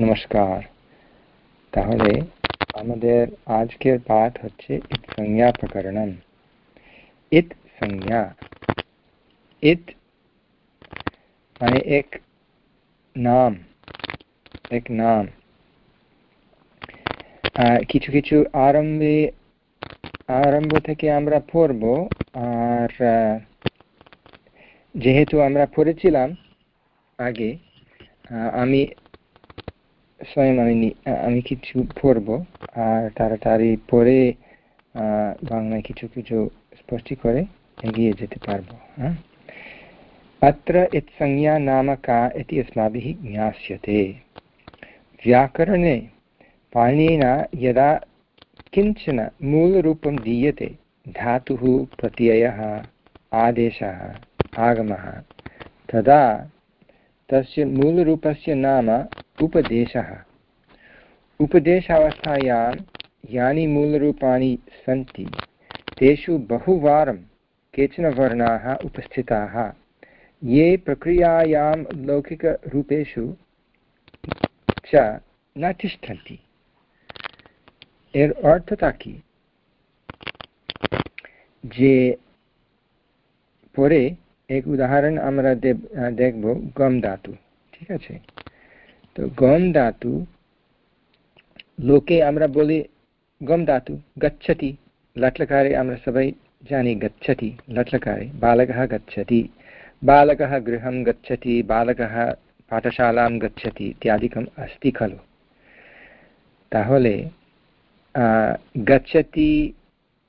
নমস্কার। তাহলে আমাদের আজকের পাঠ হচ্ছে ইত সংজ্ঞা প্রকরণম। ইত সংজ্ঞা। ইত মানে এক নাম। এক নাম। কিছু কিছু আরম্ভে, আরম্ভ থেকে আমরা পড়ব। আর যেহেতু আমরা পড়েছিলাম আগে আমি স্বয়ং আমি আমি কিছু পড়ব আর তাড়াতাড়ি পড়ে বাংলায় কিছু কিছু স্পষ্টি করে এগিয়ে যেতে পারবো হ্যাঁ अत्र इत्संज्ञा नाम का इति अस्माभिः ज्ञास्यते व्याकरणे पाणिनिना यदा किञ्चन मूलरूपं दीयते धातुः प्रत्ययः आदेशः आगमः तदा तस्य मूलरूपस्य नाम उपदेशः उपदेशावस्थायां यानि मूलरूपाणि सन्ति तेषु बहुवारं केचन वर्णाः उपस्थिताः ये प्रक्रियायां लौकिकरूपेषु च न तिष्ठन्ति এর অর্থটা কি যে পরে এক উদাহরণ আমরা দেখব গম ধাতু ঠিক আছে তো গম ধাতু লোকে আমরা বলি গম ধাতু গচ্ছতি লটলকারে আমরা সবাই জানি গচ্ছতি লটলকারে বালকः गच्छति बालकः गृहं गच्छति बालकः पाठशालां गच्छति इत्यादिकम् अस्ति खलु তাহলে गच्छति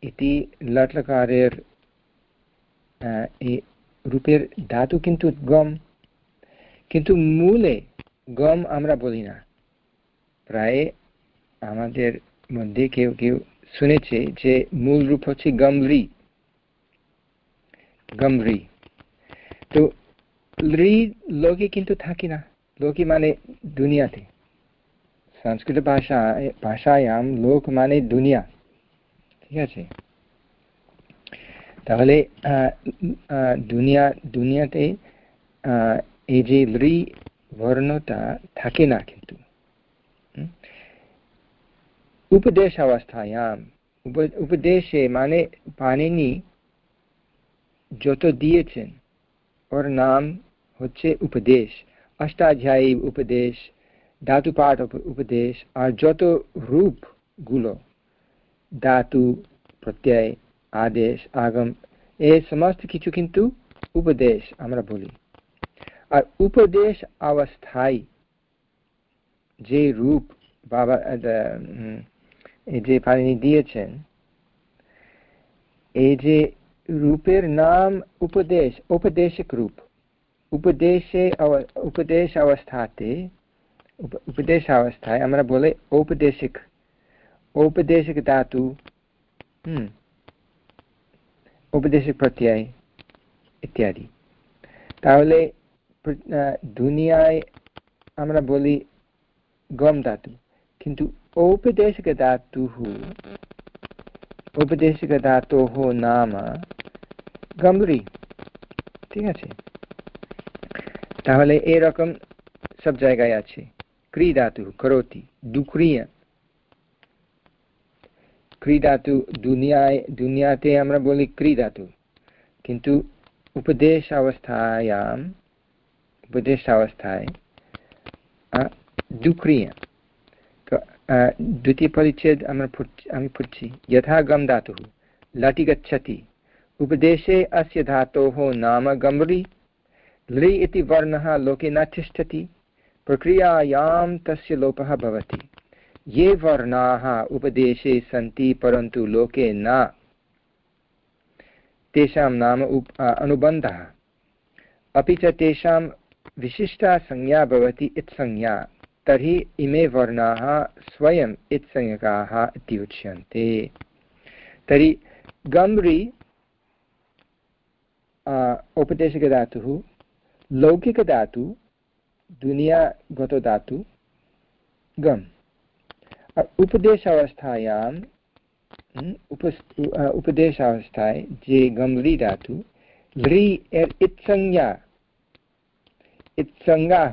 इति लट्लकारेर রূপের ধাতু কিন্তু গম, কিন্তু মূলে গম আমরা বলি না। প্রায় আমাদের মধ্যে কেউ কেউ শুনেছে যে মূল রূপ হচ্ছে গমরি গমরি তো রি লোকে কিন্তু থাকি না। লোকে মানে দুনিয়াতে। সংস্কৃত ভাষা ভাষায়াম লোক মানে দুনিয়া। ঠিক আছে? তাহলে দুনিয়া, দুনিয়াতে এই যে রি বর্ণটা থাকে না কিন্তু। উপদেশ অবস্থায়াম। উপদেশে মানে পানিনি যত দিয়েছেন, ওর নাম হচ্ছে উপদেশ। অষ্টাধ্যায়ী উপদেশ ধাতু পাঠ উপদেশ, আর যত রূপগুলো, ধাতু প্রত্যয় আদেশ আগম এই সমস্ত কিছু কিন্তু উপদেশ আমরা বলি আর উপদেশ অবস্থায় যে রূপ বাবা যে পানি দিয়েছেন এই যে রূপের নাম উপদেশ উপদেশক রূপ উপদেশে উপদেশ অবস্থাতে উপদেশ অবস্থায় আমরা বলে ঔপদেশিক ঔপদেশিক ধাতু হুম উপদেশিক প্রত্যয় ইত্যাদি। তাহলে দুনিয়ায় আমরা বলি গম ধাতু, কিন্তু ঔপদেশিক ধাতু ঔপদেশিক ধাতু নাম গমরি ঠিক আছে? তাহলে এরকম সব জায়গায় আছে। ক্রি ক্রীড়াতু করতি, দুক্রিয়া ক্রীড়াতু দুনিয়ায় দুনিয়াতে আমরা বলি ক্রীড়াতু কিন্তু উপদেশ অবস্থায়াম উপদেশ অবস্থায় দুক্রিয়া द्वितीय परिच्छेद আমি পড়ছি यथा गम धातुः लटि गच्छति उपदेशे अस्य धातोः नाम गम्रि लि इति वर्णः लोके न तिष्ठति प्रक्रियायां तस्य लोपः भवति ये वर्णाः उपदेशे सन्ति, परन्तु लोके न। तेषां नाम उप अनुबन्धः। अपि च तेषां विशिष्टा संज्ञा भवति इत्संज्ञा तर्हि इमे वर्णाः स्वयम् इत्संज्ञकाः इति उच्यन्ते। तर्हि गम्रि औपदेशिकधातुः, लौकिकधातु, दुनियागतधातु, गम्। उपदेशावस्थायां उप उपदेशावस्थाय जे गम्ली धातु लृ एर इत्संज्ञा ইৎসঙ্গা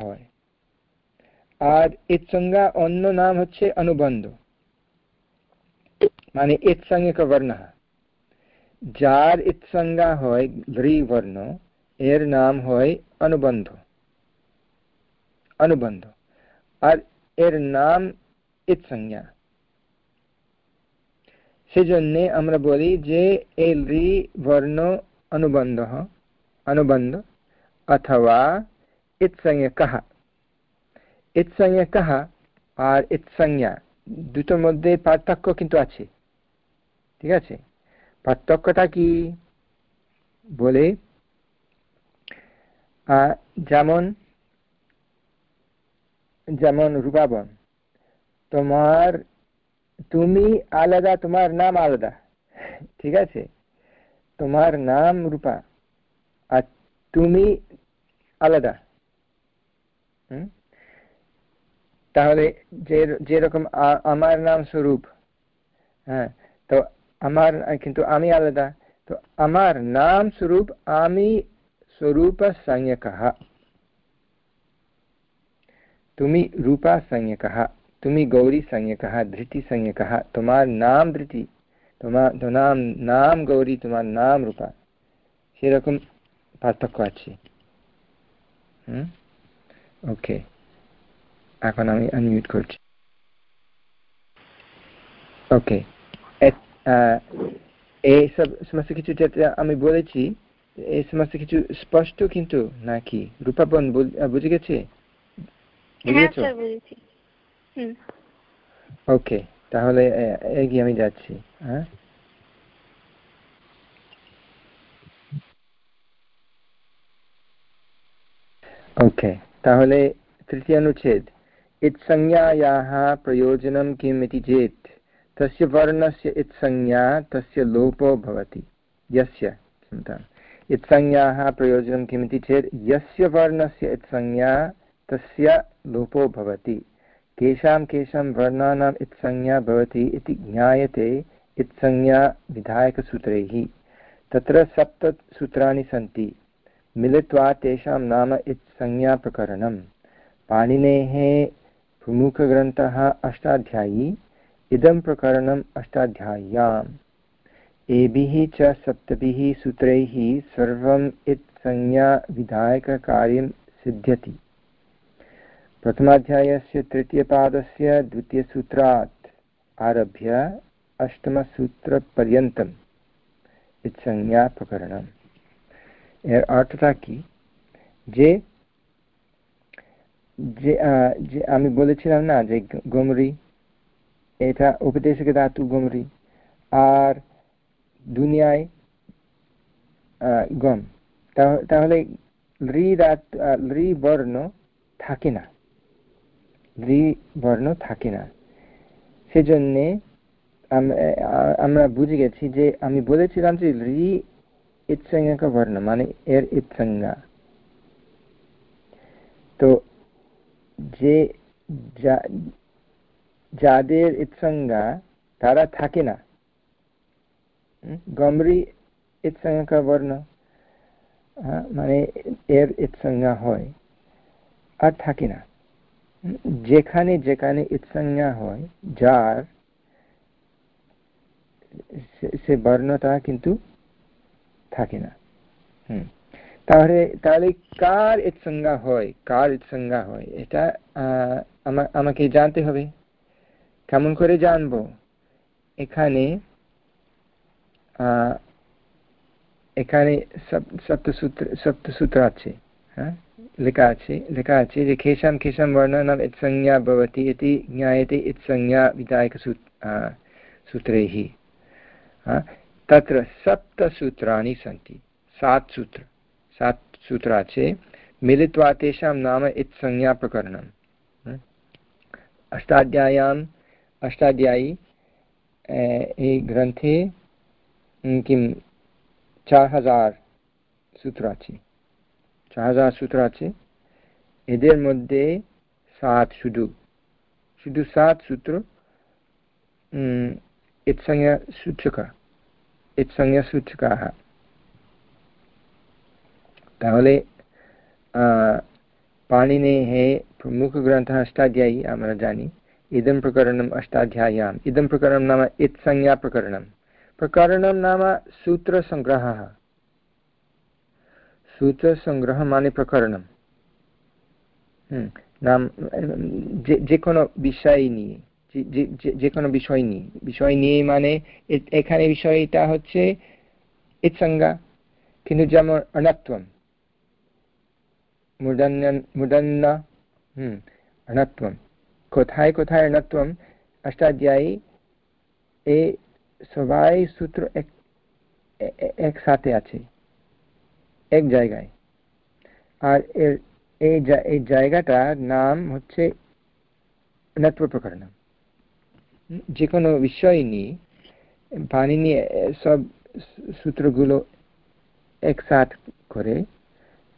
আর ইৎসঙ্গা অন্য নাম হচ্ছে অনুবন্ধ মানে ইৎসঙ্গিক বর্ণ যার ইৎসঙ্গা হয় ঘ্রি এর নাম হয় অনুবন্ধ অনুবন্ধ আর এর নাম ইৎসংজ্ঞা সেজন্যে আমরা বলি যে এই রি বর্ণ অনুবন্ধ অনুবন্ধ অথবা ইৎসংজ্ঞকः ইৎসংজ্ঞকः আর ইৎসংজ্ঞা দুটোর মধ্যে পার্থক্য কিন্তু আছে ঠিক আছে পার্থক্যটা কি বলে যেমন যেমন রূপাবন তোমার, তুমি আলাদা, তোমার নাম আলাদা। ঠিক আছে? তোমার নাম রূপা আর তুমি আলাদা। তাহলে যে, যেরকম আমার নাম স্বরূপ হ্যাঁ তো আমার, কিন্তু আমি আলাদা। তো আমার নাম স্বরূপ, আমি স্বরূপ সংজ্ঞকः তুমি রূপা সংজ্ঞকः তুমি গৌরী সংজ্ঞকः ধৃতি সংজ্ঞকः তোমার নাম ধৃতি তোমার তোমার নাম গৌরী তোমার নাম রূপা। সেরকম পার্থক্য আছে। হুম? ওকে। এখন আমি আনমিউট করছি। ওকে। এই সব সমস্ত কিছু যেটা আমি বলেছি এই সমস্ত কিছু স্পষ্ট কিন্তু নাকি? রূপাবন বুঝে গেছে? ওকে তাহলে এগিয়ে আমি যাচ্ছি হ্যাঁ ओके ताहले तृतीयानुच्छेद इत्संज्ञायाः प्रयोजनं किम् इति चेत् तस्य वर्णस्य इत्संज्ञा तस्य लोपो भवति यस्य चिन्ता इत्संज्ञाः प्रयोजनं किमिति चेत् यस्य वर्णस्य इत्संज्ञा तस्य लोपो भवति केषां केषां वर्णानाम् इत्संज्ञा भवति इति ज्ञायते इत्संज्ञा विधायकसूत्रैः। तत्र सप्तसूत्राणि सन्ति। मिलित्वा तेषां नाम इत्संज्ञाप्रकरणं पाणिनेः प्रमुखग्रन्थः अष्टाध्यायी। इदं प्रकरणम् अष्टाध्याय्याम्। एभिः च सप्तभिः सूत्रैः सर्वम् इत्संज्ञाविधायककार्यं सिद्ध्यति। प्रथमाध्यायस्य तृतीयपादस्य द्वितीयसूत्रात् आरभ्य अष्टमसूत्रपर्यन्तम् इत्संज्ञाप्रकरणम् এর অর্থটা কি যে যে আমি বলেছিলাম না যে গমরি এটা উপদেশক ধাতু গমরি আর দুনিয়ায় গম তাহলে রি বর্ণ থাকে না রি বর্ণ থাকে না। সেজন্যে আমরা বুঝে গেছি যে আমি বলেছিলাম যে রি ইৎসংজ্ঞক বর্ণ মানে এর ইৎসংজ্ঞা তো যে যাদের ইৎসংজ্ঞা তারা থাকে না। গমরি ইৎসংজ্ঞক বর্ণ মানে এর ইৎসংজ্ঞা হয়, আর থাকে না। যেখানে যেখানে ইৎসংজ্ঞা হয়, যার সে বর্ণটা কিন্তু থাকে না। হুম। তাহলে তাহলে কার ইৎসংজ্ঞা হয়? কার ইৎসংজ্ঞা হয়? এটা আমাকে জানতে হবে। কেমন করে জানব? এখানে এখানে সপ্তসূত্র সপ্তসূত্র আছে। হ্যাঁ? लिकाचि लिकाचि इति केषां केषां वर्णानाम् इत्संज्ञा भवति इति ज्ञायते इत्संज्ञा विधायकसूत् सूत्रैः तत्र सप्तसूत्राणि सन्ति, सात् सूत्र, सात् सूत्राचे मिलित्वा तेषां नाम इत्संज्ञाप्रकरणम् अष्टाध्याय्याम् अष्टाध्यायी ग्रन्थे किं, चार हज़ार सूत्राचि। আছে চার হাজার সূত্র আছে এদের মধ্যে সাত শুধু শুধু সাত সূত্র ইৎসংজ্ঞা সূচকা ইৎসংজ্ঞা সূচকাः তাহলে পাণিনেः प्रमुखग्रन्थः अष्टाध्यायी আমরা জানি इदं प्रकरणम् अष्टाध्याय्याम् इदं प्रकरणं नाम इत्संज्ञाप्रकरणं प्रकरणं नाम सूत्रसङ्ग्रहः সূত্রসংগ্রহ মানে প্রকরণ প্রকরণম নাম, যে কোনো বিষয় নিয়ে, যে কোনো বিষয় নিয়ে। বিষয় নিয়ে মানে এখানে বিষয়টা হচ্ছে ইৎসংজ্ঞা কিন্তু যেমন অনাত্বম মুদন্ন হুম অনাত্বম কোথায় কোথায় অনাত্বম অষ্টাধ্যায়ী এ, সবাই সূত্র এক একসাথে আছে। এক জায়গায়। আর এর, এই এই জায়গাটার নাম হচ্ছে নত্ব প্রকরণ যে কোনো বিষয় নিয়ে পানিনি সব সূত্রগুলো একসাথ করে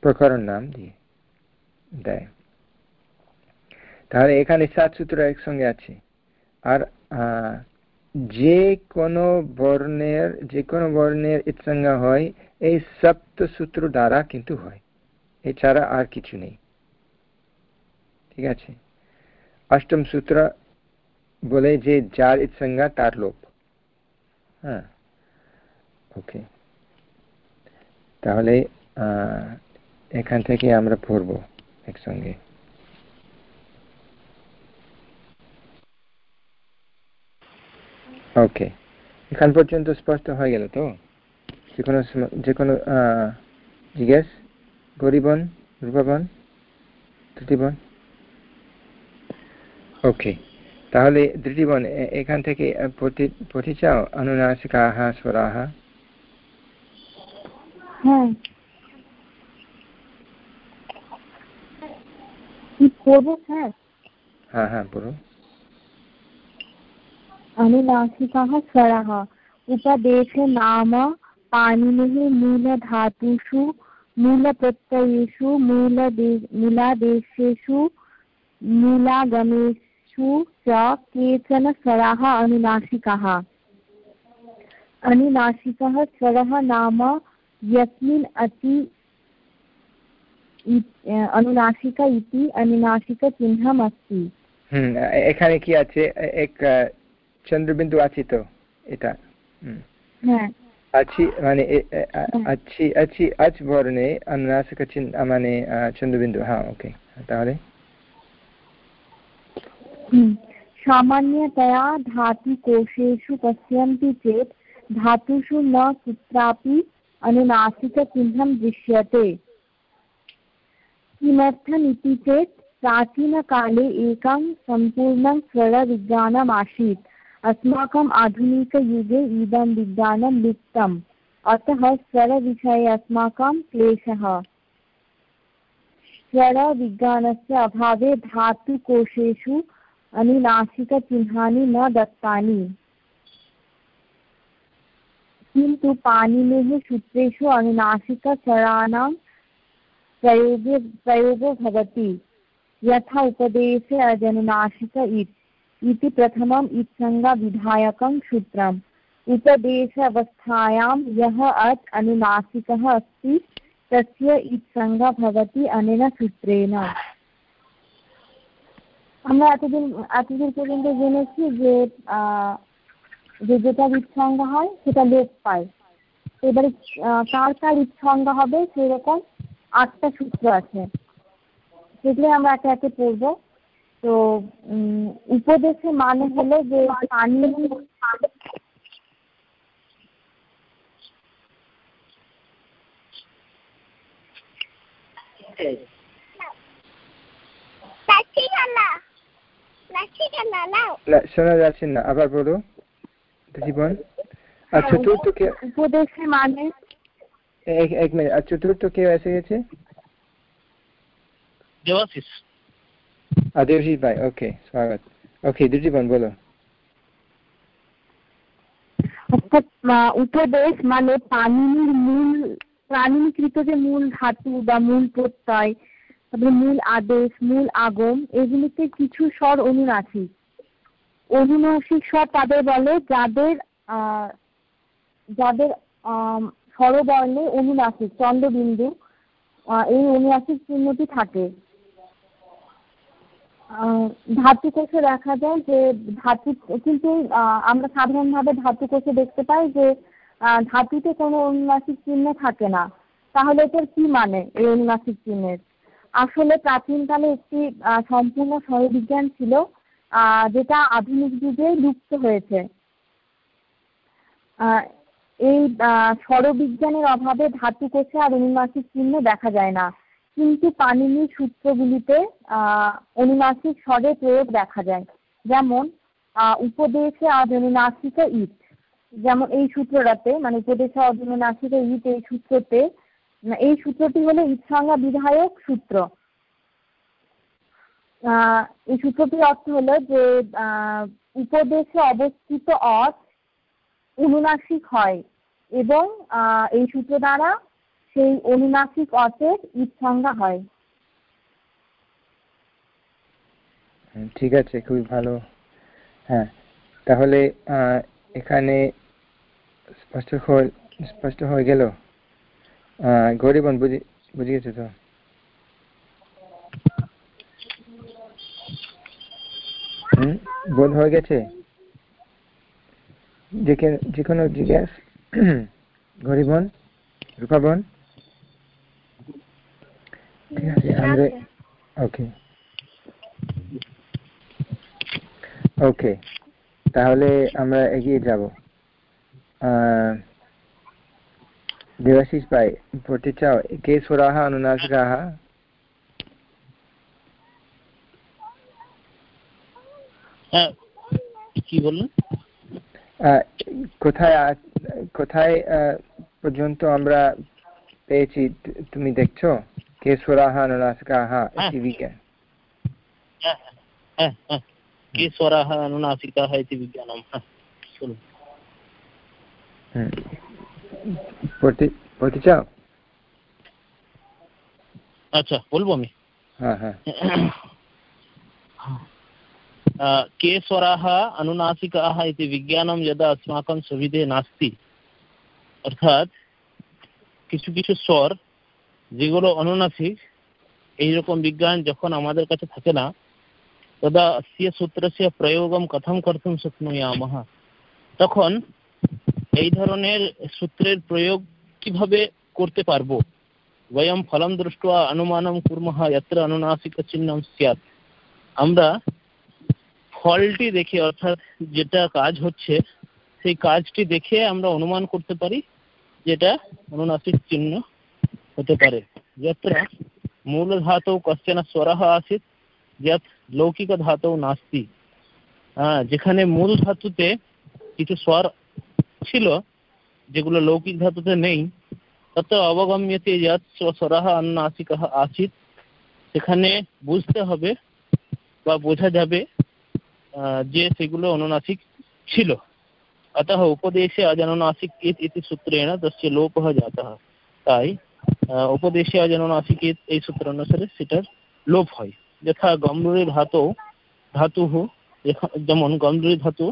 প্রকরণ নাম দিয়ে দেয়। তাহলে এখানে সাত সূত্র একসঙ্গে আছে। আর যে কোনো বর্ণের, যে কোনো বর্ণের ইৎসঙ্গা হয়, এই সপ্ত সূত্র দ্বারা কিন্তু হয়। এছাড়া আর কিছু নেই। ঠিক আছে? অষ্টম সূত্র বলে যে যার ইৎসঙ্গা তার লোপ হ্যাঁ? ওকে। তাহলে এখান থেকে আমরা পড়ব একসঙ্গে। ওকে এখান পর্যন্ত স্পষ্ট হয়ে গেল তো? যে কোনো যে কোনো জিজ্ঞেস? গরিবন রূপাবন তৃতীবন ওকে তাহলে দৃঢ়বন এখান থেকে পড়তে চাও? অনুনাসিকাহ স্বরাহ হ্যাঁ। হ্যাঁ হ্যাঁ পড়ো अनुनासिकः स्वरः उपदेशे नाम पाणिनिः मूलधातुषु मूलप्रत्ययेषु मूलदे मूलादेशेषु मूलागमेषु च केचन स्वराः अनुनासिकाः अनुनासिकः स्वरः नाम यस्मिन् अति अनुनासिक इति अनुनासिकचिह्नम् अस्ति এখানে কি আছে এক चन्द्रबिन्दु आसीत् hmm. hmm. hmm. धातुषु न कुत्रापि अनुनासिकचिह्नं दृश्यते। किमर्थमिति चेत् प्राचीनकाले एकं सम्पूर्णं स्वरविज्ञानमासीत् अस्माकम् आधुनिकयुगे इदं विज्ञानं लुप्तम्। अतः स्वरविषये अस्माकं क्लेशः। स्वरविज्ञानस्य अभावे धातुकोशेषु अनुनासिकचिह्नानि न दत्तानि। किन्तु पाणिनेः सूत्रेषु अनुनासिकस्वराणां प्रयोगे प्रयोगो भवति। यथा उपदेशे अजनुनासिक इत्। इति प्रथमम् इत्संज्ञाविधायकं सूत्रम् उपदेश अवस्थायां यः अत् अनुनासिकः अस्ति तस्य इत्संज्ञा भवति अनेन सूत्रेण আমরা এতদিন এতদিন পর্যন্ত জেনেছি যে যে যেটা ইৎসঙ্গ হয় সেটা লোপ পায় এবারে কার কার ইৎসঙ্গ হবে সেরকম আটটা সূত্র আছে সেগুলো আমরা একে একে পড়বো তো উপদেশে মানে হলো যে পানি শোনা যাচ্ছে না আবার বলো। জীবন আর চতুর্থ কে উপদেশে মানে? এক মিনিট আর চতুর্থ কে এসে গেছে? দেবাশিস। ভাই ওকে ওকে দুজীবন বলো অর্থাৎ উপদেশ মানে পানির মূল প্রাণীকৃত যে মূল ধাতু বা মূল প্রত্যয় তারপরে মূল আদেশ মূল আগম এগুলিতে কিছু স্বর অনুনাসিক অনুনাসিক স্বর তাদের বলে যাদের যাদের স্বরবর্ণে অনুনাসিক চন্দ্রবিন্দু এই অনুনাসিক চিহ্নটি থাকে ধাতু কোষে দেখা যায় যে ধাতু, কিন্তু আমরা সাধারণভাবে ধাতু কোষে দেখতে পাই যে ধাতুতে কোনো অনুনাসিক চিহ্ন থাকে না। তাহলে এটার কি মানে এই অনুনাসিক চিহ্নের? আসলে প্রাচীনকালে একটি সম্পূর্ণ স্বরবিজ্ঞান ছিল যেটা আধুনিক যুগে লুপ্ত হয়েছে। এই স্বরবিজ্ঞানের অভাবে ধাতু কোষে আর অনুনাসিক চিহ্ন দেখা যায় না। কিন্তু পানিনি সূত্রগুলিতে অনুনাসিক স্বরে প্রয়োগ দেখা যায়। যেমন, আহ, উপদেশে অজনুনাসিক ইট। যেমন এই সূত্রটাতে মানে উপদেশে অজনুনাসিক ইট, এই সূত্রতে এই সূত্রটি হলো ইৎসংজ্ঞা বিধায়ক সূত্র। এই সূত্রটির অর্থ হলো যে উপদেশে অবস্থিত অর্থ অনুনাসিক হয় এবং এই সূত্র দ্বারা সেই অনুনাসিক অর্থের সংজ্ঞা হয়। ঠিক আছে, খুবই ভালো। হ্যাঁ তাহলে এখানে স্পষ্ট স্পষ্ট হয়ে গেল। গরিবন, বুঝি, বুঝে গেছে তো? বোধ হয়ে গেছে? যে কোনো জিজ্ঞাস, গরিবন, রূপাবন? ওকে ওকে তাহলে আমরা এগিয়ে যাব। দেবাশিস ভাই পড়তে চাও কে স্বরাহ অনুনাসিকাহ হ্যাঁ কি বললেন কোথায় কোথায় পর্যন্ত আমরা পেয়েছি তুমি দেখছ? কেশ্বরাহ অনুনাসিকাহ ইতি বিজ্ঞান কেশ্বরাহ অনুনাসিকাহ ইতি বিজ্ঞানম পড়তে চাও আচ্ছা বলবো আমি হ্যাঁ হ্যাঁ के स्वराः अनुनासिकाः इति विज्ञानं यदा अस्माकं सविधे नास्ति অর্থাৎ কিছু কিছু স্বর যেগুলো অনুনাসিক, এইরকম বিজ্ঞান যখন আমাদের কাছে থাকে না, তদা সে সূত্রসে প্রয়োগম কথম করতুম শক্নুয়ামহ তখন এই ধরনের সূত্রের প্রয়োগ কীভাবে করতে পারব? বয়ম ফলম দৃষ্ট অনুমানম কুর্মহ যত্র অনুনাসিক আমরা ফলটি দেখে, অর্থাৎ যেটা কাজ হচ্ছে, সেই কাজটি দেখে আমরা অনুমান করতে পারি, যেটা অনুনাসিক চিহ্ন হতে পারে যত্র মূল ধাতু কশ্চন স্বরः আসিত যত লৌকিক ধাতু নাস্তি হ্যাঁ যেখানে মূল ধাতুতে কিছু স্বর ছিল যেগুলো লৌকিক ধাতুতে নেই তত অবগম্যতে যত স্বরः অনুনাসিক আসিত সেখানে বুঝতে হবে বা বোঝা যাবে যে সেগুলো অনুনাসিক ছিল अतः उपदेशे अजनुनासिक इति सूत्रेण तस्य लोपः जातः তাই উপদেশে অজনুনাসিক এই সূত্র অনুসারে সেটার লোপ হয় যথা গম্ভীর ধাতু ধাতু যেমন গম্ভীর ধাতু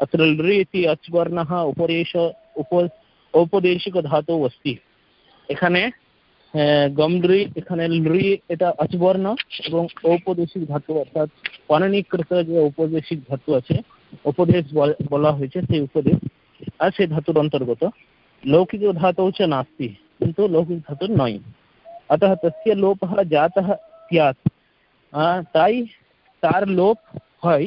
अत्र लृ इति अच्वर्णः उपदेश उप ঔপদেশিক ধাতু অস্তি এখানে গমড্রি এখানে লৃ এটা অচবর্ণ এবং ঔপদেশিক ধাতু অর্থাৎ পাননীকৃত যে ঔপদেশিক ধাতু আছে উপদেশ বলা হয়েছে সেই উপদেশ আর সেই ধাতুর অন্তর্গত লৌকিক ধাতু চ নাস্তি কিন্তু লৌকিক ধাতু নয় অতः তস্য লোপः জাতः স্যাৎ তাই তার লোপ হয়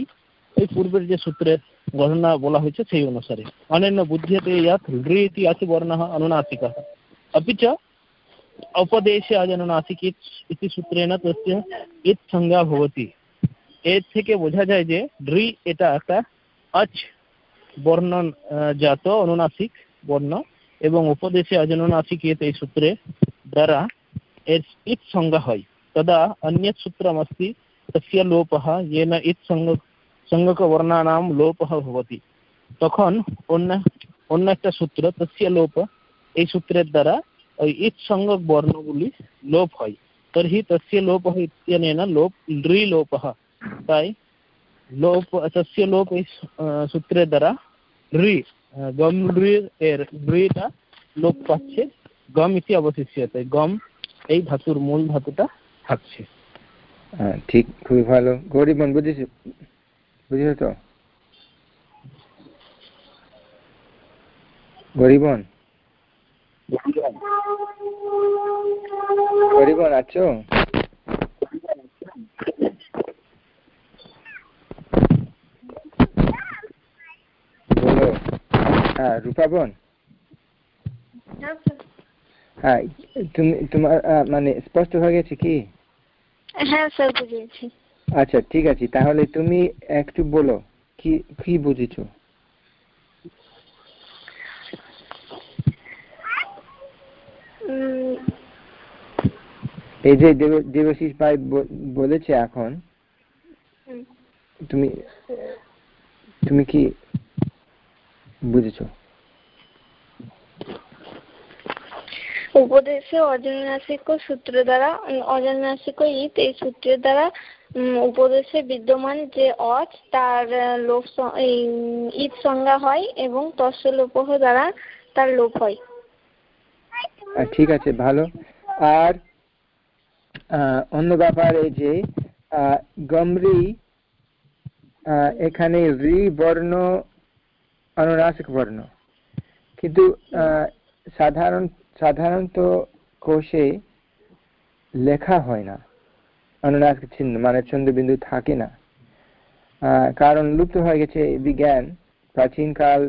এই পূর্বের যে সূত্রের গণনা বলা হয়েছে সেই অনুসারে অনন্য বুদ্ধিতে ইয়াত লৃ ইতি আছে বর্ণः অনুনাসিকः अपि च औपदेशे अजनुनासिक इति সূত্রেণ তস্য ইত সংজ্ঞা ভবতি এর থেকে বোঝা যায় যে ড্রি এটা একটা আচ বর্ণ জাত অনুনাসিক বর্ণ এবং উপদেশে অজনুনাসিক এই সূত্রে দ্বারা এর ইত সংজ্ঞা হয় তদা अन्यत् सूत्रमस्ति तस्य लोपः येन इत् संज्ञ সংজ্ঞকবর্ণানাম লোপः ভবতি তখন অন্য অন্য একটা সূত্র তস্য লোপ এই সূত্রের দ্বারা ওই ইত সংজ্ঞক বর্ণগুলি লোপ হয় তর্হি তস্য লোপः ইত্যনেন লোপ লৃ লোপः তাই লোপ তস্য লোপ এই সূত্রের দ্বারা ঋ গম এর ঋটা লোপ পাচ্ছে। গম ইতি অবশিষ্যতে গম এই ধাতুর মূল ধাতুটা থাকছে। হ্যাঁ ঠিক খুবই ভালো। গরিবন বুঝেছ বুঝেছ তো? গরিবন গরিবন আছো বলো হ্যাঁ রূপাবন হ্যাঁ তুমি তোমার মানে স্পষ্ট হয়ে গেছে কি? হ্যাঁ স্যার আচ্ছা ঠিক আছে তাহলে তুমি একটু বলো কি কি বুঝেছ? এই যে দেব- দেবাশিস ভাই বলেছে এখন তুমি তুমি কি বুঝেছ? উপদেশে অজন্যাসিক সূত্র দ্বারা উম, অজন্যাসিক ইত এই সূত্রের দ্বারা উপদেশে বিদ্যমান যে অজ তার লোপ ইত সংজ্ঞা হয় এবং তস্য লোপহ দ্বারা তার লোপ হয়। ঠিক আছে ভালো। আর অন্য ব্যাপার এই যে গমরি এখানে রি বর্ণ অনুনাসিক বর্ণ। কিন্তু সাধারণ, সাধারণত কোষে লেখা হয় না। অনুনাসিক চিহ্ন মানে চন্দ্রবিন্দু থাকে না। কারণ লুপ্ত হয়ে গেছে বিজ্ঞান। প্রাচীনকাল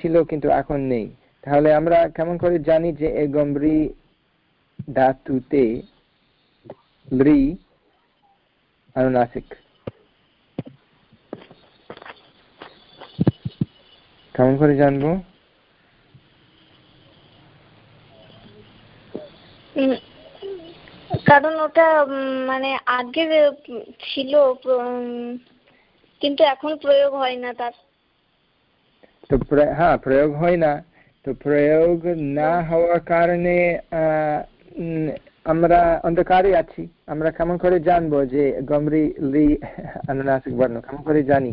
ছিল কিন্তু এখন নেই। তাহলে আমরা কেমন করে জানি যে এই গম্ভীর ধাতুতে লৃ অনুনাসিক কেমন করে জানব? কারণ ওটা মানে আগে ছিল কিন্তু এখন প্রয়োগ হয় না তার। তো হ্যাঁ প্রয়োগ হয় না। তো প্রয়োগ না হওয়ার কারণে আমরা অন্ধকারে আছি। আমরা কেমন করে জানব যে গমরি লি অনুনাসিক বর্ণ কেমন করে জানি?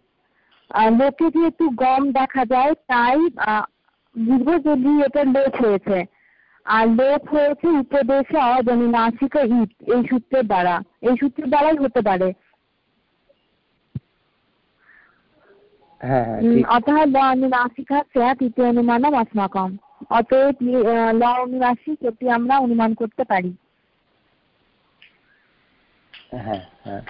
লোকে যেহেতু গম দেখা যায় তাই বুঝব যদি এটা লোপ হয়েছে। আর লোপ হয়েছে উপদেশে অজনী নাসিক হিত এই সূত্রের দ্বারা। এই সূত্রের দ্বারাই হতে পারে। অতः হ্যাঁ হ্যাঁ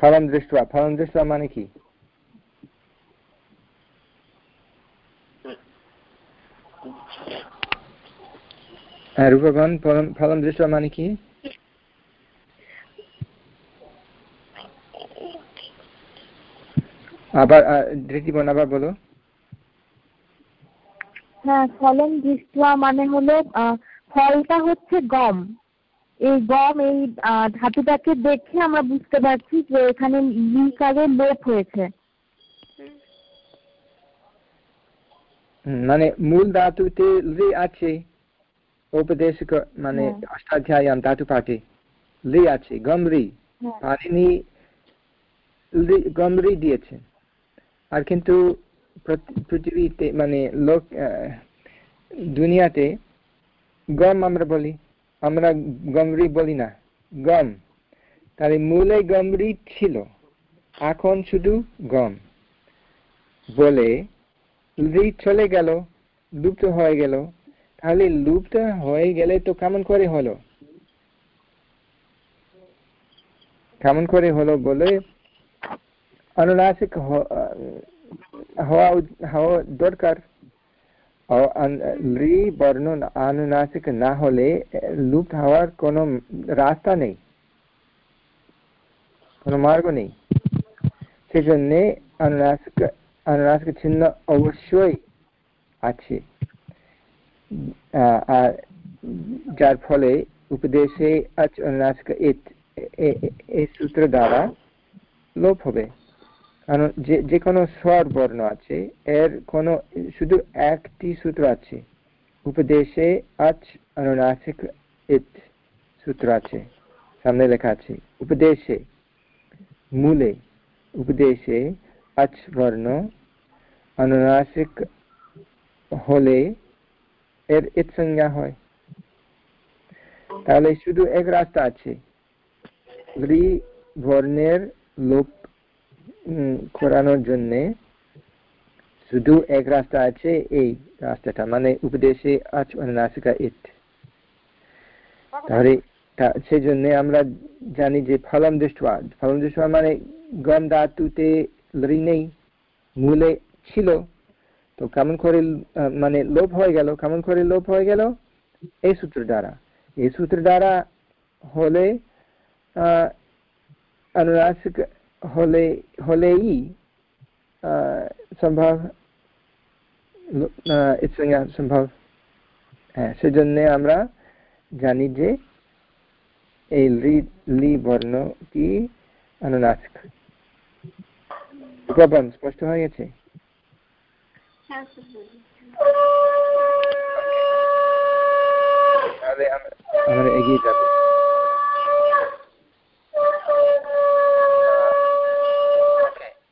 ফলন দৃষ্টা ফলন দৃষ্টা মানে হ্যাঁ মানে আবার আবার বলো। হ্যাঁ ফলন দৃষ্টা মানে হলো আহ, ফলটা হচ্ছে গম। এই গম এই ধাতুটাকে দেখে আমরা বুঝতে পারছি যে এখানে লিকারের লোপ হয়েছে। মানে মূল ধাতুতে লি আছে উপদেশক মানে হ্যাঁ। অষ্টাধ্যায়াম ধাতু পাঠে লি আছে গমরি হ্যাঁ। পানিনি গমরি দিয়েছে। আর কিন্তু পৃথিবীতে মানে লোক দুনিয়াতে গম আমরা বলি। আমরা গমরি বলি না। গম। তাহলে মূলে গমরি ছিল। এখন শুধু গম। বলে চলে গেল লুপ্ত হয়ে গেল তাহলে লুপ্ত হয়ে গেলে তো কেমন করে হলো? কেমন করে হলো বলে আহ, হওয়া হওয়া দরকার। লি বর্ণ অনুনাসিক না হলে লুপ্ত হওয়ার কোনো রাস্তা নেই। কোনো মার্গ নেই। সেজন্য অনুনাসিক অনুনাসিক চিহ্ন অবশ্যই আছে। আর যার ফলে উপদেশে আচ অনুনাসিক এই সূত্র দ্বারা লোপ হবে। যে যে কোনো স্বর বর্ণ আছে, এর কোনো, শুধু একটি সূত্র আছে। উপদেশে আচ অনুনাসিক সূত্র আছে, সামনে লেখা আছে। উপদেশে, মূলে, উপদেশে আচ বর্ণ অনুনাসিক হলে এর ইত সংজ্ঞা হয়। তাহলে শুধু এক রাস্তা আছে। বর্ণের লোপ করানোর জন্য শুধু এক রাস্তা আছে, এই রাস্তাটা মানে উপদেশে আচ নাসিকা ইট। তাহলে সেই জন্য আমরা জানি যে ফলম দৃষ্টা ফলম দৃষ্টা মানে গম ধাতুতে নেই, মূলে ছিল। তো কেমন করে মানে লোপ হয়ে গেল, কেমন করে লোপ হয়ে গেল? এই সূত্র দ্বারা। এই সূত্র দ্বারা হলে অনুনাসিক হলে হলেই সম্ভব সংজ্ঞা সম্ভব। হ্যাঁ সেজন্য আমরা জানি যে এই লি লি বর্ণ কি অনুনাসিক প্রবন স্পষ্ট হয়ে গেছে? তাহলে আমরা এগিয়ে যাব।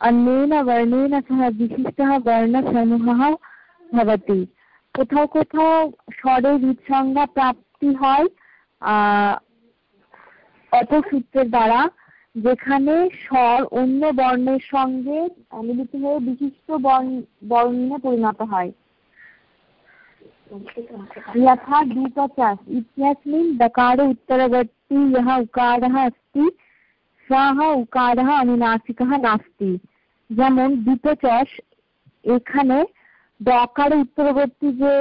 अन्येन वर्णेन सह विशिष्टः वर्णसमूहः भवति। কোথাও কোথাও षडे হৃদসংজ্ঞা প্রাপ্তি হয় অপসূত্রের দ্বারা, যেখানে স্বর অন্য বর্ণের সঙ্গে মিলিত হয়ে বিশিষ্ট বর্ণে পরিণত হয়। यथा दूतचास् इत्यस्मिन् दकारे স্বাহ উকারহ অনুনাসিকহ নাস্তি। যেমন বিতচস এখানে ডকার উত্তরবর্তী যে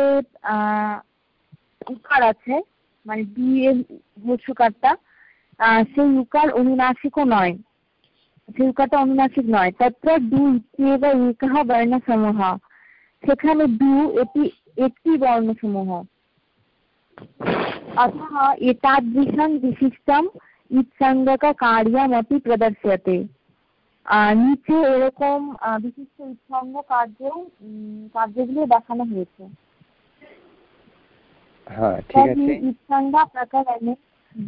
উকার আছে মানে সেই উকার অনুনাসিকও নয়। সেই উকারটা অনুনাসিক নয়। তত্র দু ইত্যেব বর্ণসমূহ। সেখানে দু এটি একটি বর্ণসমূহ। অথবা এতাদৃশং বিশিষ্টম ইৎসঙ্গককার্যমপি প্রদর্শ্যতে। নিচে এরকম বিশিষ্ট ইৎসঙ্গ কার্য কার্যগুলো দেখানো হয়েছে। হ্যাঁ ঠিক আছে। ইৎসঙ্গা প্রকারে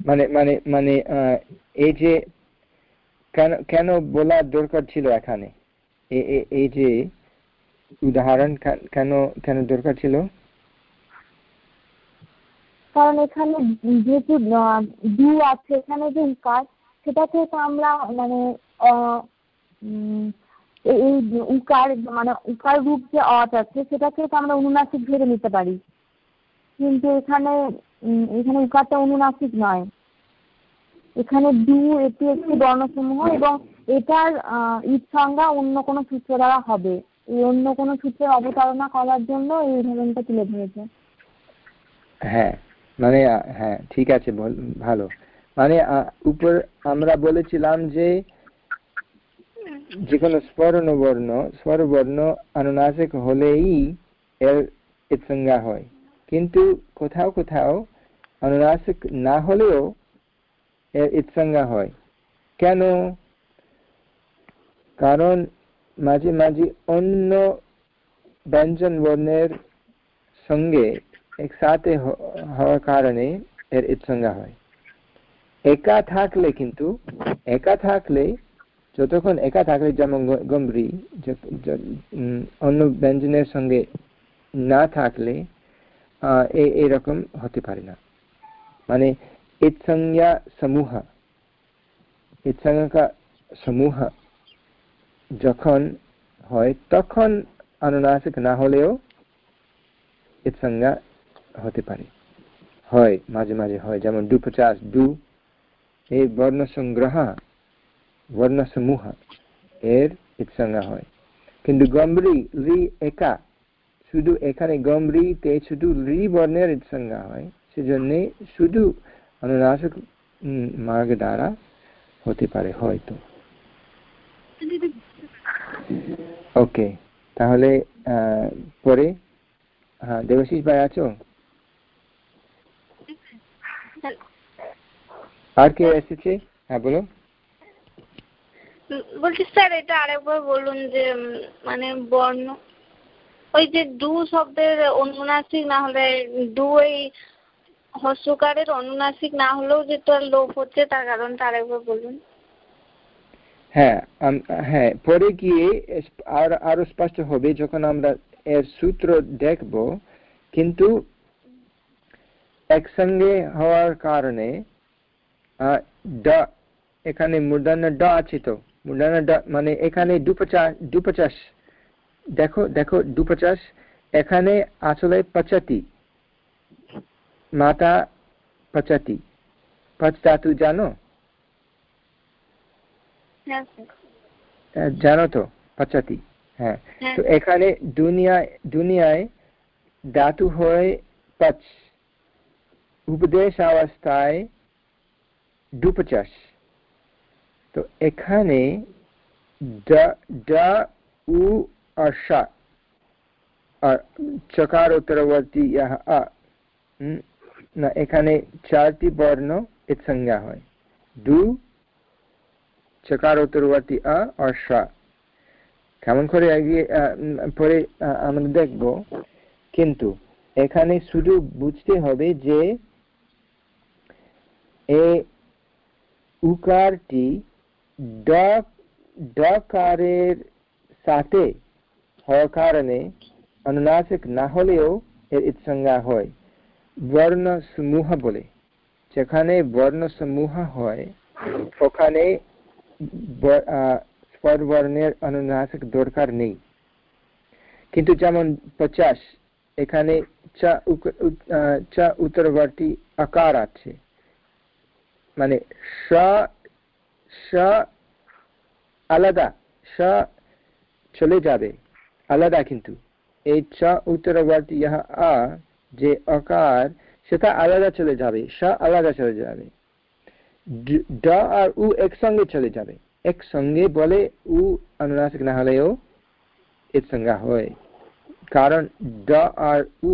মানে মানে মানে এই যে কেন কেন বলা দরকার ছিল এখানে? এই যে উদাহরণ কেন কেন দরকার ছিল? কারণ এখানে যেহেতু ডু আছে, এখানে যে উকার সেটাকে তো আমরা মানে এই উকার মানে উকার রূপ যে অট আছে সেটাকে তো আমরা অনুনাসিক ধরে নিতে পারি। কিন্তু এখানে এখানে উকারটা অনুনাসিক নয়। এখানে ডু এটি একটি বর্ণসমূহ এবং এটার ঈদ সংজ্ঞা অন্য কোনো সূত্র দ্বারা হবে। এই অন্য কোনো সূত্রের অবতারণা করার জন্য এই উদাহরণটা তুলে ধরেছে। হ্যাঁ। মানে হ্যাঁ ঠিক আছে ভালো। মানে উপর আমরা বলেছিলাম যে যে কোনো স্বর্ণবর্ণ স্বরবর্ণ অনুনাসিক হলেই এর সংজ্ঞা হয়। কিন্তু কোথাও কোথাও অনুনাসিক না হলেও এর সংজ্ঞা হয়। কেন? কারণ মাঝে মাঝে অন্য ব্যঞ্জন বর্ণের সঙ্গে একসাথে হওয়ার কারণে এর ইৎসংজ্ঞা হয়। একা থাকলে কিন্তু, একা থাকলে যতক্ষণ একা থাকলে যেমন গম্ভীর অন্য ব্যঞ্জনের সঙ্গে না থাকলে এরকম হতে পারে না। মানে ইৎসংজ্ঞা সমূহ ইৎসংজ্ঞা সমূহ যখন হয়, তখন অনুনাসিক না হলেও ইৎসংজ্ঞা হতে পারে। হয়, মাঝে মাঝে হয়, যেমন দু পচাশ দু, এই বর্ণ সংগ্রহ বর্ণসমূহ, এর ইৎসঙ্গা হয়। কিন্তু গম্বরি রি একা, শুধু এখানে গম্বরিতে শুধু রি বর্ণের ইৎসঙ্গা হয়, সেজন্য শুধু অনুনাসক মার্গ দ্বারা হতে পারে, হয়তো। ওকে, তাহলে পরে হ্যাঁ দেবাশিস ভাই আছো? আর কে এসেছে? হ্যাঁ বলো। বলছি স্যার এটা আরেকবার বলুন যে মানে বর্ণ ওই যে ডু শব্দের অনুনাসিক না হলে ডু এই হস্যকারের অনুনাসিক না হলেও যে তোর লোপ হচ্ছে তার কারণটা আরেকবার বলুন। হ্যাঁ হ্যাঁ পরে গিয়ে আর আরও স্পষ্ট হবে যখন আমরা এর সূত্র দেখব কিন্তু একসঙ্গে হওয়ার কারণে ড এখানে মূর্ধন্য ড আছে তো। মূর্ধন্য ড মানে এখানে দুপচাশ দুপচাশ। দেখো দেখো দুপচাশ। এখানে আসলে পঁচাতি। মাতা পঁচাতি। পাঁচ ধাতু জানো? জানো তো পচাতি। হ্যাঁ। তো এখানে দুনিয়ায় দুনিয়ায় ধাতু হয় পচ। উপদেশ অবস্থায় দুপচাশ তো এখানে চকার উত্তরবর্তী না, এখানে চারটি বর্ণ এর সংজ্ঞা হয়। দু চকার উত্তরবর্তী আ, আর কেমন করে এগিয়ে পরে আমরা দেখব। কিন্তু এখানে শুধু বুঝতে হবে যে উকারটি ডকারের সাথে হওয়ার কারণে অনুনাসিক না হলেও এর ইৎসংজ্ঞা হয়। বর্ণ সমূহ বলে। যেখানে বর্ণ সমূহ হয়, ওখানে স্বরবর্ণের অনুনাসিক দরকার নেই। কিন্তু যেমন পচাশ, এখানে চ উত্তরবর্তী আকার আছে। মানে স স আলাদা, স চলে যাবে, আলাদা কিন্তু। এই চ উত্তরবর্তী ইহা আ, যে অকার, সেটা আলাদা চলে যাবে, স আলাদা চলে যাবে। ড আর উ একসঙ্গে চলে যাবে। একসঙ্গে বলে উ অনুনাসিক না হলেও এর সংজ্ঞা হয়। কারণ ড আর উ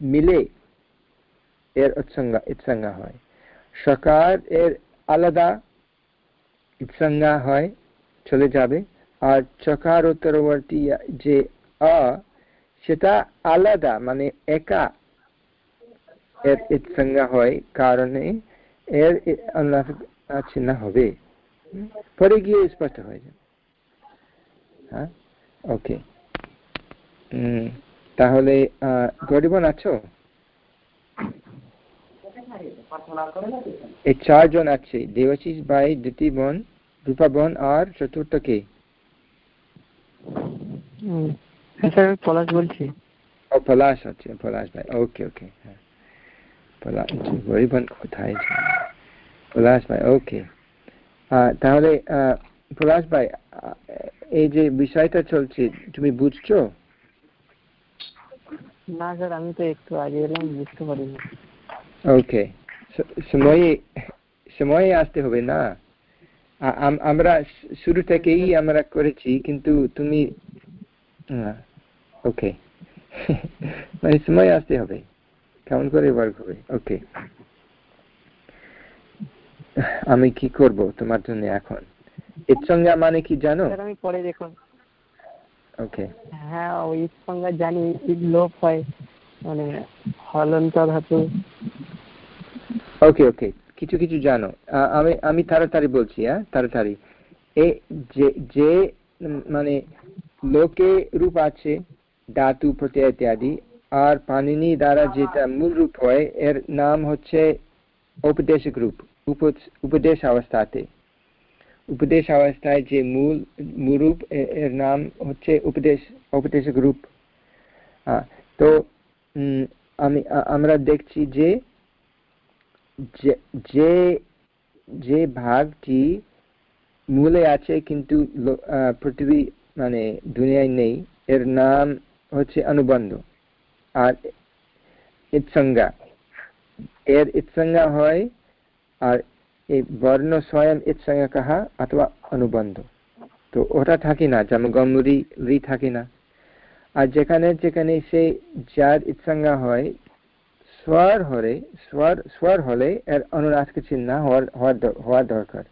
মিলে এর উৎসঙ্গা ইৎসঙ্গা হয়। সকার এর আলাদা ইৎসঙ্গা হয়, চলে যাবে। আর চকার উত্তরবর্তী যে অ সেটা আলাদা মানে একা এর ইৎসঙ্গা হয়, কারণে এর চিহ্ন হবে। পরে গিয়ে স্পষ্ট হয়ে যাবে। হ্যাঁ? ওকে তাহলে গরিবন আছো? এই চারজন আছে। দেবাশিস ভাই বোন রূপা বোন আর চতুর্থ কে? পলাশ বলছি। ও পলাশ আছে পলাশ ভাই। ওকে ওকে হ্যাঁ। পলাশ গরিবন কোথায় পলাশ ভাই ওকে। তাহলে পলাশ ভাই এই যে বিষয়টা চলছে তুমি বুঝছ? না স্যার আমি তো একটু আগে এলাম বুঝতে পারিনি। ওকে সময়ে সময়ে আসতে হবে না? আমরা শুরু থেকেই আমরা করেছি কিন্তু তুমি ওকে মানে সময় আসতে হবে কেমন করে ওয়ার্ক হবে ওকে আমি কি করব তোমার জন্য এখন? ইৎসংজ্ঞা মানে কি জানো? আমি পরে দেখুন। ওকে হ্যাঁ ওই ইৎসংজ্ঞা জানি লোপ হয়। মানে হলন্ত ধাতু ওকে ওকে কিছু কিছু জানো। আমি আমি তাড়াতাড়ি বলছি হ্যাঁ? তাড়াতাড়ি। এ, যে যে মানে লোকে রূপ আছে, ধাতু, প্রত্যয় ইত্যাদি, আর পানিনি দ্বারা যেটা মূল রূপ হয়, এর নাম হচ্ছে ঔপদেশিক রূপ উপদেশ অবস্থাতে। উপদেশ অবস্থায় যে মূল মূরূপ এর নাম হচ্ছে উপদেশ, ঔপদেশিক রূপ। তো আমি আমরা দেখছি যে যে যে ভাগটি মূলে আছে কিন্তু পৃথিবী মানে দুনিয়ায় নেই। এর নাম হচ্ছে অনুবন্ধ আর ইৎসঙ্গা। এর ইৎসঙ্গা হয় আর এই বর্ণ স্বয়ং ইৎসঙ্গা কাহা অথবা অনুবন্ধ তো ওটা থাকি না যেমন গমরি থাকি না। আর যেখানে যেখানে সেই যার ইৎসঙ্গা হয়, স্বর হলে, স্বর স্বর হলে এর অনুনাসিক চিহ্ন হওয়ার হওয়ার দরকার।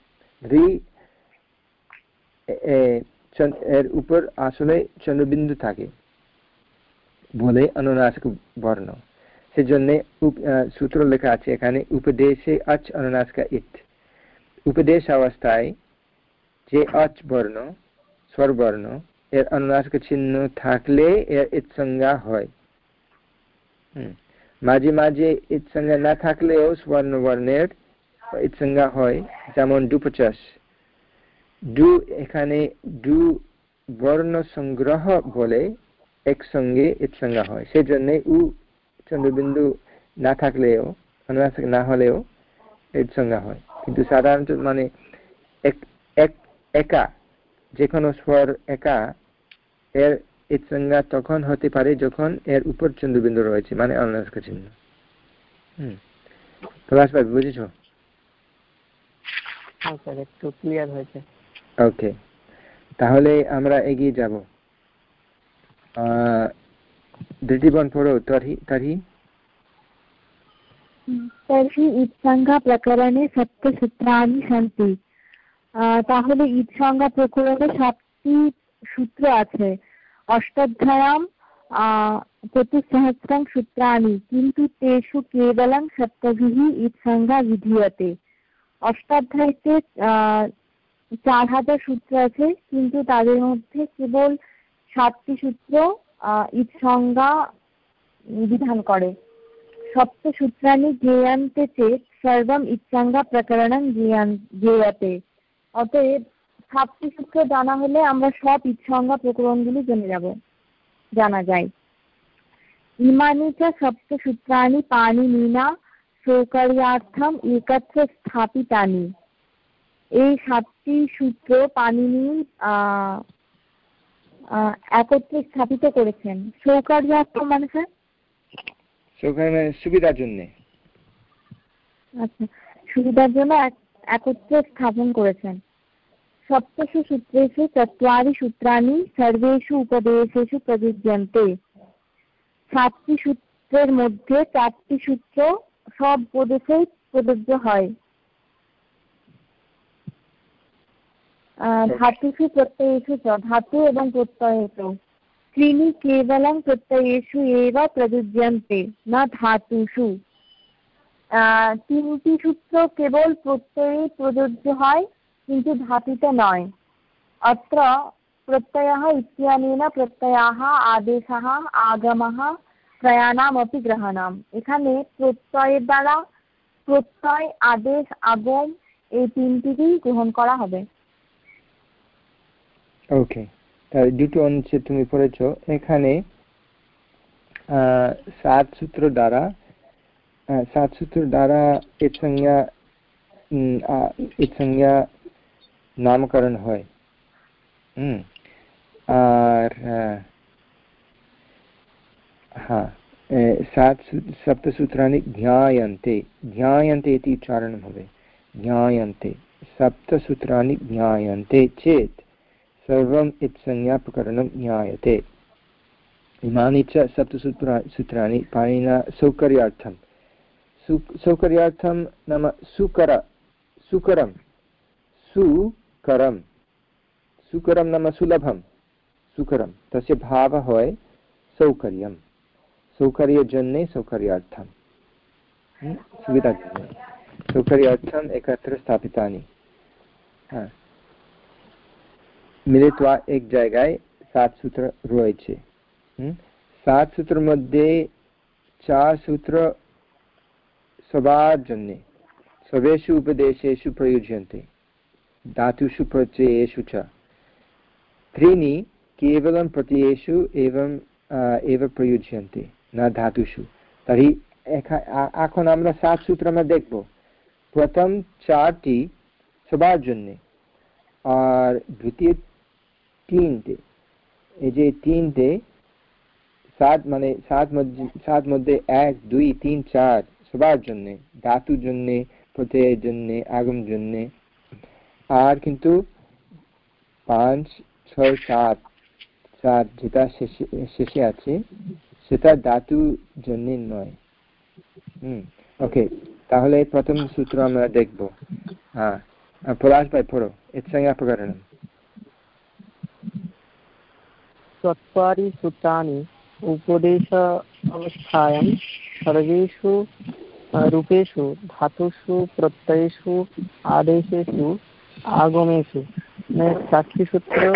এর উপর আসলে চন্দ্রবিন্দু থাকে বলে অনুনাসিক বর্ণ। সেজন্য সূত্র লেখা আছে এখানে, উপদেশে আচ অনুনাসিকা ইট উপদেশ অবস্থায় যে অচ বর্ণ স্বরবর্ণ এর অনুনাসিক চিহ্ন থাকলে এর ইৎসংজ্ঞা হয়। মাঝে মাঝে ইৎসংজ্ঞা না থাকলেও স্বর্ণ বর্ণের ইৎসংজ্ঞা হয়, যেমন ডুপচাস ডু এখানে ডু বর্ণ সংগ্রহ বলে একসঙ্গে ইৎসংজ্ঞা হয়। সেই জন্য উ চন্দ্রবিন্দু না থাকলেও অনুনাসিক না হলেও ইৎসংজ্ঞা হয়। কিন্তু সাধারণত মানে এক একা যে কোনো স্বর একা এর ইৎসংজ্ঞা তখন হতে পারে যখন এর উপর চন্দ্রবিন্দু রয়েছে মানে অনুনাসিক চিহ্ন হম প্রকাশ ভাই বুঝেছ হ্যাঁ একটু ক্লিয়ার হয়েছে ওকে তাহলে আমরা এগিয়ে যাব দৃষ্টিবন পড়ো তর্হি তর্হি तर्हि ইৎসংজ্ঞাপ্রকরণে সপ্তসূত্রাণি সন্তি তাহলে ইৎসংজ্ঞা প্রকরণে সাতটি সূত্র আছে। অষ্টাধ্যায়াম চতুঃসহস্রং সূত্রাণি, কিন্তু তেষু কেবলং সপ্তভিः ইৎসংজ্ঞা বিধীয়তে অষ্টাধ্যায়তে চার হাজার সূত্র আছে, কিন্তু তাদের মধ্যে কেবল সাতটি সূত্র ইৎসংজ্ঞা বিধান করে। সপ্তসূত্রাণি জ্ঞেয়ান্তে চেত, সর্বম ইচ্ছাঙ্গা প্রকরণং জ্ঞেয়াতে। অতএব সাতটি সূত্র জানা হলে আমরা সব ইচ্ছাঙ্গা প্রকরণগুলি জেনে যাব। জানা যায় ইমানি চ সপ্তসূত্রাণি পাণিনিনা সৌকর্যার্থম একত্র স্থাপিতানি। এই সাতটি সূত্র পাণিনি একত্রে স্থাপিত করেছেন। সৌকর্যার্থ মানে স্যার? সেখানে সুবিধার জন্য। আচ্ছা সুবিধার জন্য একত্রে স্থাপন করেছেন। সপ্তশু সূত্রেষু চত্বারি সূত্রাণি সর্বেষু উপদেশেষু প্রযোজ্যন্তে সাতটি সূত্রের মধ্যে চারটি সূত্র সব উপদেশেই প্রযোজ্য হয় ধাতুষু প্রত্যয়েষু চ ধাতু এবং প্রত্যয়েষু त्रीणि केवलं प्रत्ययेषु एव प्रयुज्यन्ते न ধাতুষু তিনটি সূত্র কেবল প্রত্যয়ে প্রযোজ্য হয় কিন্তু ধাতুতে নয় অত্র প্রত্যয়ः ইত্যনেন প্রত্যয়াः আদেশः আগমः ত্রয়াণামপি গ্রহণাম এখানে প্রত্যয়ের দ্বারা প্রত্যয় আদেশ আগম এই তিনটিকেই গ্রহণ করা হবে ওকে দুটো অনুচ্ছেদ তুমি পড়েছ এখানে সাত সূত্র দ্বারা সাত সূত্র দ্বারা এর সংজ্ঞা সংজ্ঞা नामकरण હોય હમ આર હા સાત સપ્તસૂત્રાની उच्चारण ज्ञायन्ते। इति उच्चारणं भवेत् ज्ञायन्ते। सप्तसूत्राणि ज्ञायन्ते चेत् सर्वम् इत्संज्ञाप्रकरणं ज्ञायते। इमानि च सप्तसूत्रा, सूत्राणि पाणिना नाम सुकर, सुकरं। सु करं सुकरं नाम सुलभं। सुकरं। तस्य भावः होय सौकर्यं। सौकर्यजन्ये सौकर्यार्थं। सुविधाजन्ये सौकर्यार्थम् एकत्र स्थापितानि। मिलित्वा एक जायगाय सात सूत्र रोए सात सूत्र मध्य चार सूत्र सवार्जन्ये सर्वेषु उपदेशेषु प्रयुज्यन्ते। धातुषु प्रत्ययेषु च त्रीणि केवलं प्रत्ययेषु एवं एव प्रयुज्यन्ते न धातुषु তাহলে এখন আমরা সাত সূত্র আমরা দেখব প্রথম চারটি সবার জন্যে আর দ্বিতীয় তিনটে এই যে তিনটে সাত মানে সাত মধ্যে সাত মধ্যে এক দুই তিন চার সবার জন্যে ধাতুর জন্যে প্রত্যয়ের জন্যে আগম জন্যে আর কিন্তু পাঁচ, ছয়, সাত, চার যেটা শেষে আছে, সেটা ধাতু জন্য নয়। হম ওকে তাহলে প্রথম সূত্র আমরা দেখব। হ্যাঁ প্রলাশ ভাই পড়ো এৎসঙ্গে অপকরণম চত্বারি উপদেশ অবস্থায়াম সর্বেষু ধাতুষু, প্রত্যয়েষু, আদেশেষু আগমেষু। মানে চারটি সূত্র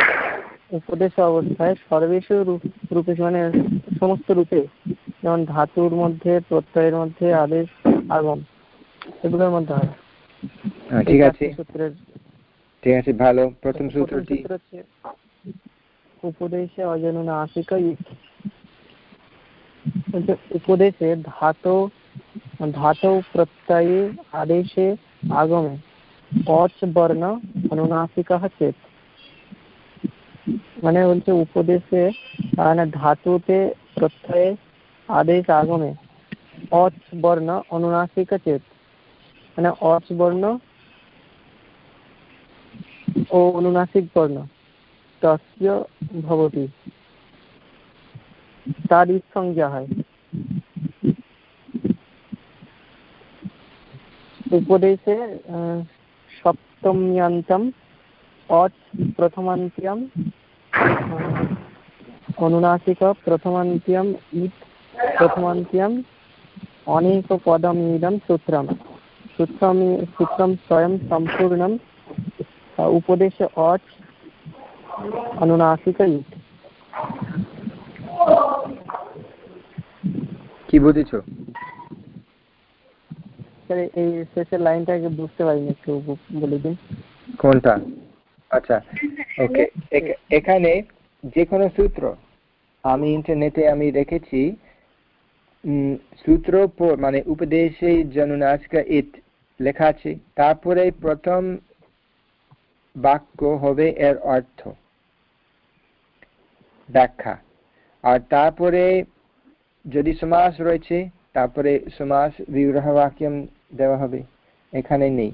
উপদেশ অবস্থায় সর্বেষু রূপে মানে সমস্ত রূপে যেমন ধাতুর মধ্যে প্রত্যয়ের মধ্যে আদেশ আগম এগুলোর মধ্যে হয়। ঠিক আছে। ঠিক আছে ভালো। প্রথম সূত্রটি? উপদেশে অজনুনা আশিকা উপদেশে ধাতু ধাতু প্রত্যয়ে আদেশে আগমে। অচ বর্ণ অনুনাসিকা চেত মানে বলছে উপদেশে মানে ধাতুতে প্রত্যয়ে আদেশ আগমে অচ বর্ণ অনুনাসিকা চেত মানে অচ বর্ণ ও অনুনাসিক বর্ণ তস্য ভবতি তার সংজ্ঞা হয় উপদেশে সপ্তম্যান্তম অচ প্রথমান্ত্যম অনুনাসিক প্রথমান্ত্যম ইট প্রথমান্ত্যম অনেক পদমিদম সূত্রম সূত্রম সূত্রম স্বয়ং সম্পূর্ণম উপদেশ অচ অনুনাসিক ইট কি বুঝেছ এই শেষের বুঝতে পারিনি একটু বলে দিন। কোনটা? আচ্ছা ওকে। এখানে যে কোনো সূত্র, আমি ইন্টারনেটে আমি রেখেছি সূত্র মানে উপদেশে ইট লেখা আছে। তারপরে প্রথম বাক্য হবে এর অর্থ। ব্যাখ্যা। আর তারপরে যদি সমাস রয়েছে, তারপরে সমাস বিগ্রহ বাক্যম দেওয়া হবে এখানে নেই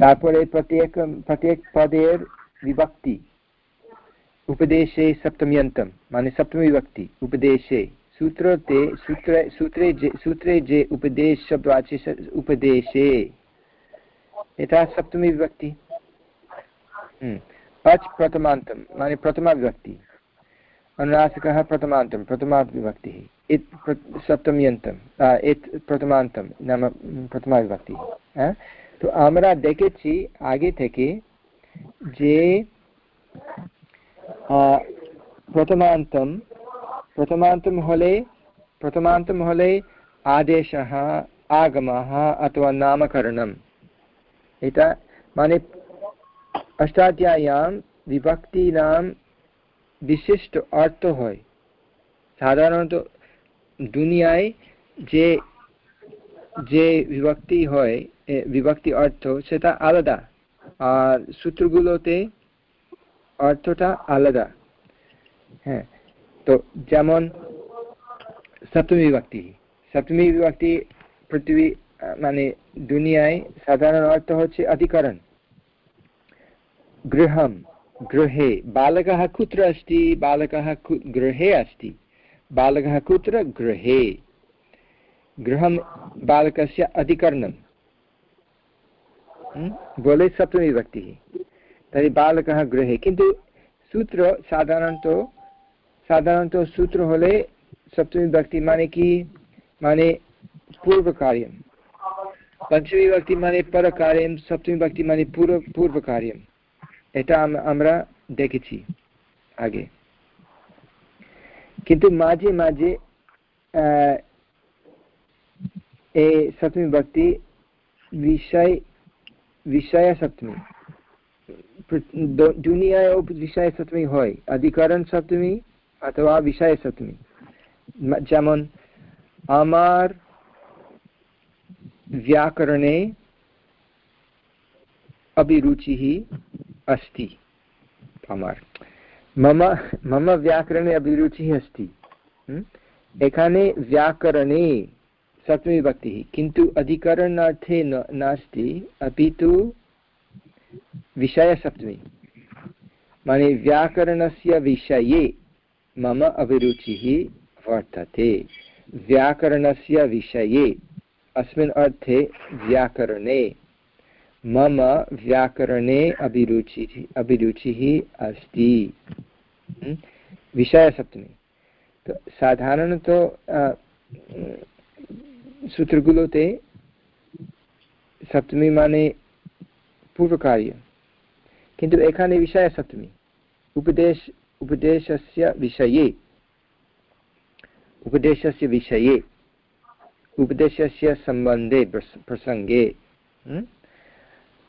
তারপরে প্রত্যেক প্রত্যেক পদের বিভক্তি উপদেশে সপ্তম্যন্তম মানে সপ্তমী বিভক্তি উপদেশে সূত্রতে সূত্রে সূত্রে যে সূত্রে যে উপদেশ শব্দ আছে উপদেশে এটা সপ্তমী বিভক্তি হম पच् प्रथमान्तं माने प्रथमा विभक्ति अनुनासिकः प्रथमान्तं प्रथमा विभक्तिः इत् सप्तम्यन्तम् इत् প্রথমান্তম নাম প্রথমা বিভক্তি হ্যাঁ তো আমরা দেখেছি আগে থেকে যে প্রথমান্তম প্রথমান্তম হলে প্রথমান্তম হলে আদেশः আগমः अथवा नामकरणम् এটা মানে অষ্টাধ্যায়্যাম বিভক্তিনাম বিশিষ্ট অর্থ হয় সাধারণত দুনিয়ায় যে যে বিভক্তি হয় বিভক্তি অর্থ সেটা আলাদা আর সূত্রগুলোতে অর্থটা আলাদা হ্যাঁ তো যেমন সপ্তমী বিভক্তি সপ্তমী বিভক্তি পৃথিবী মানে দুনিয়ায় সাধারণ অর্থ হচ্ছে অধিকরণ गृहं गृहे बालकः कुत्र अस्ति बालकः गृहे अस्ति बालकः कुत्र गृहे गृहं बालकस्य अधिकरणं बोले सप्तमी विभक्तिः तर्हि बालकः गृहे किन्तु सूत्र साधारणतो साधारणतो सूत्र হলে সপ্তমী বিভক্তি মানে কি মানে পূর্ব কার্যম পঞ্চমী বিভক্তি মানে পর কার্যম সপ্তমী বিভক্তি মানে পূর্ব পূর্ব কার্যম এটা আমরা দেখেছি আগে কিন্তু মাঝে মাঝে এই সপ্তমী ভক্তি বিষয় বিষয় সপ্তমী দুনিয়ায় বিষয় সপ্তমী হয় অধিকরণ সপ্তমী অথবা বিষয় সপ্তমী যেমন আমার व्याकरणे अभिरुचिः अस्ति আমার मम मम व्याकरणे अभिरुचिः अस्ति। एकाने व्याकरणे सप्तमीविभक्तिः किन्तु अधिकरणार्थे न, नास्ति, अपि तु विषयसप्तमी माने व्याकरणस्य विषये मम अभिरुचिः वर्तते। व्याकरणस्य विषये, अस्मिन् अर्थे व्याकरणे मम व्याकरणे अभिरुचिः अभिरुचिः अस्ति। हम्म? विषयसप्तमी। तो सूत्रगुलो ते सप्तमी माने पूर्वकार्य। किन्तु एकानि विषयसप्तमी। उपदेश, उपदेशस्य विषये। उपदेशस्य विषये। उपदेशस्य सम्बन्धे प्रसङ्गे। हम्म?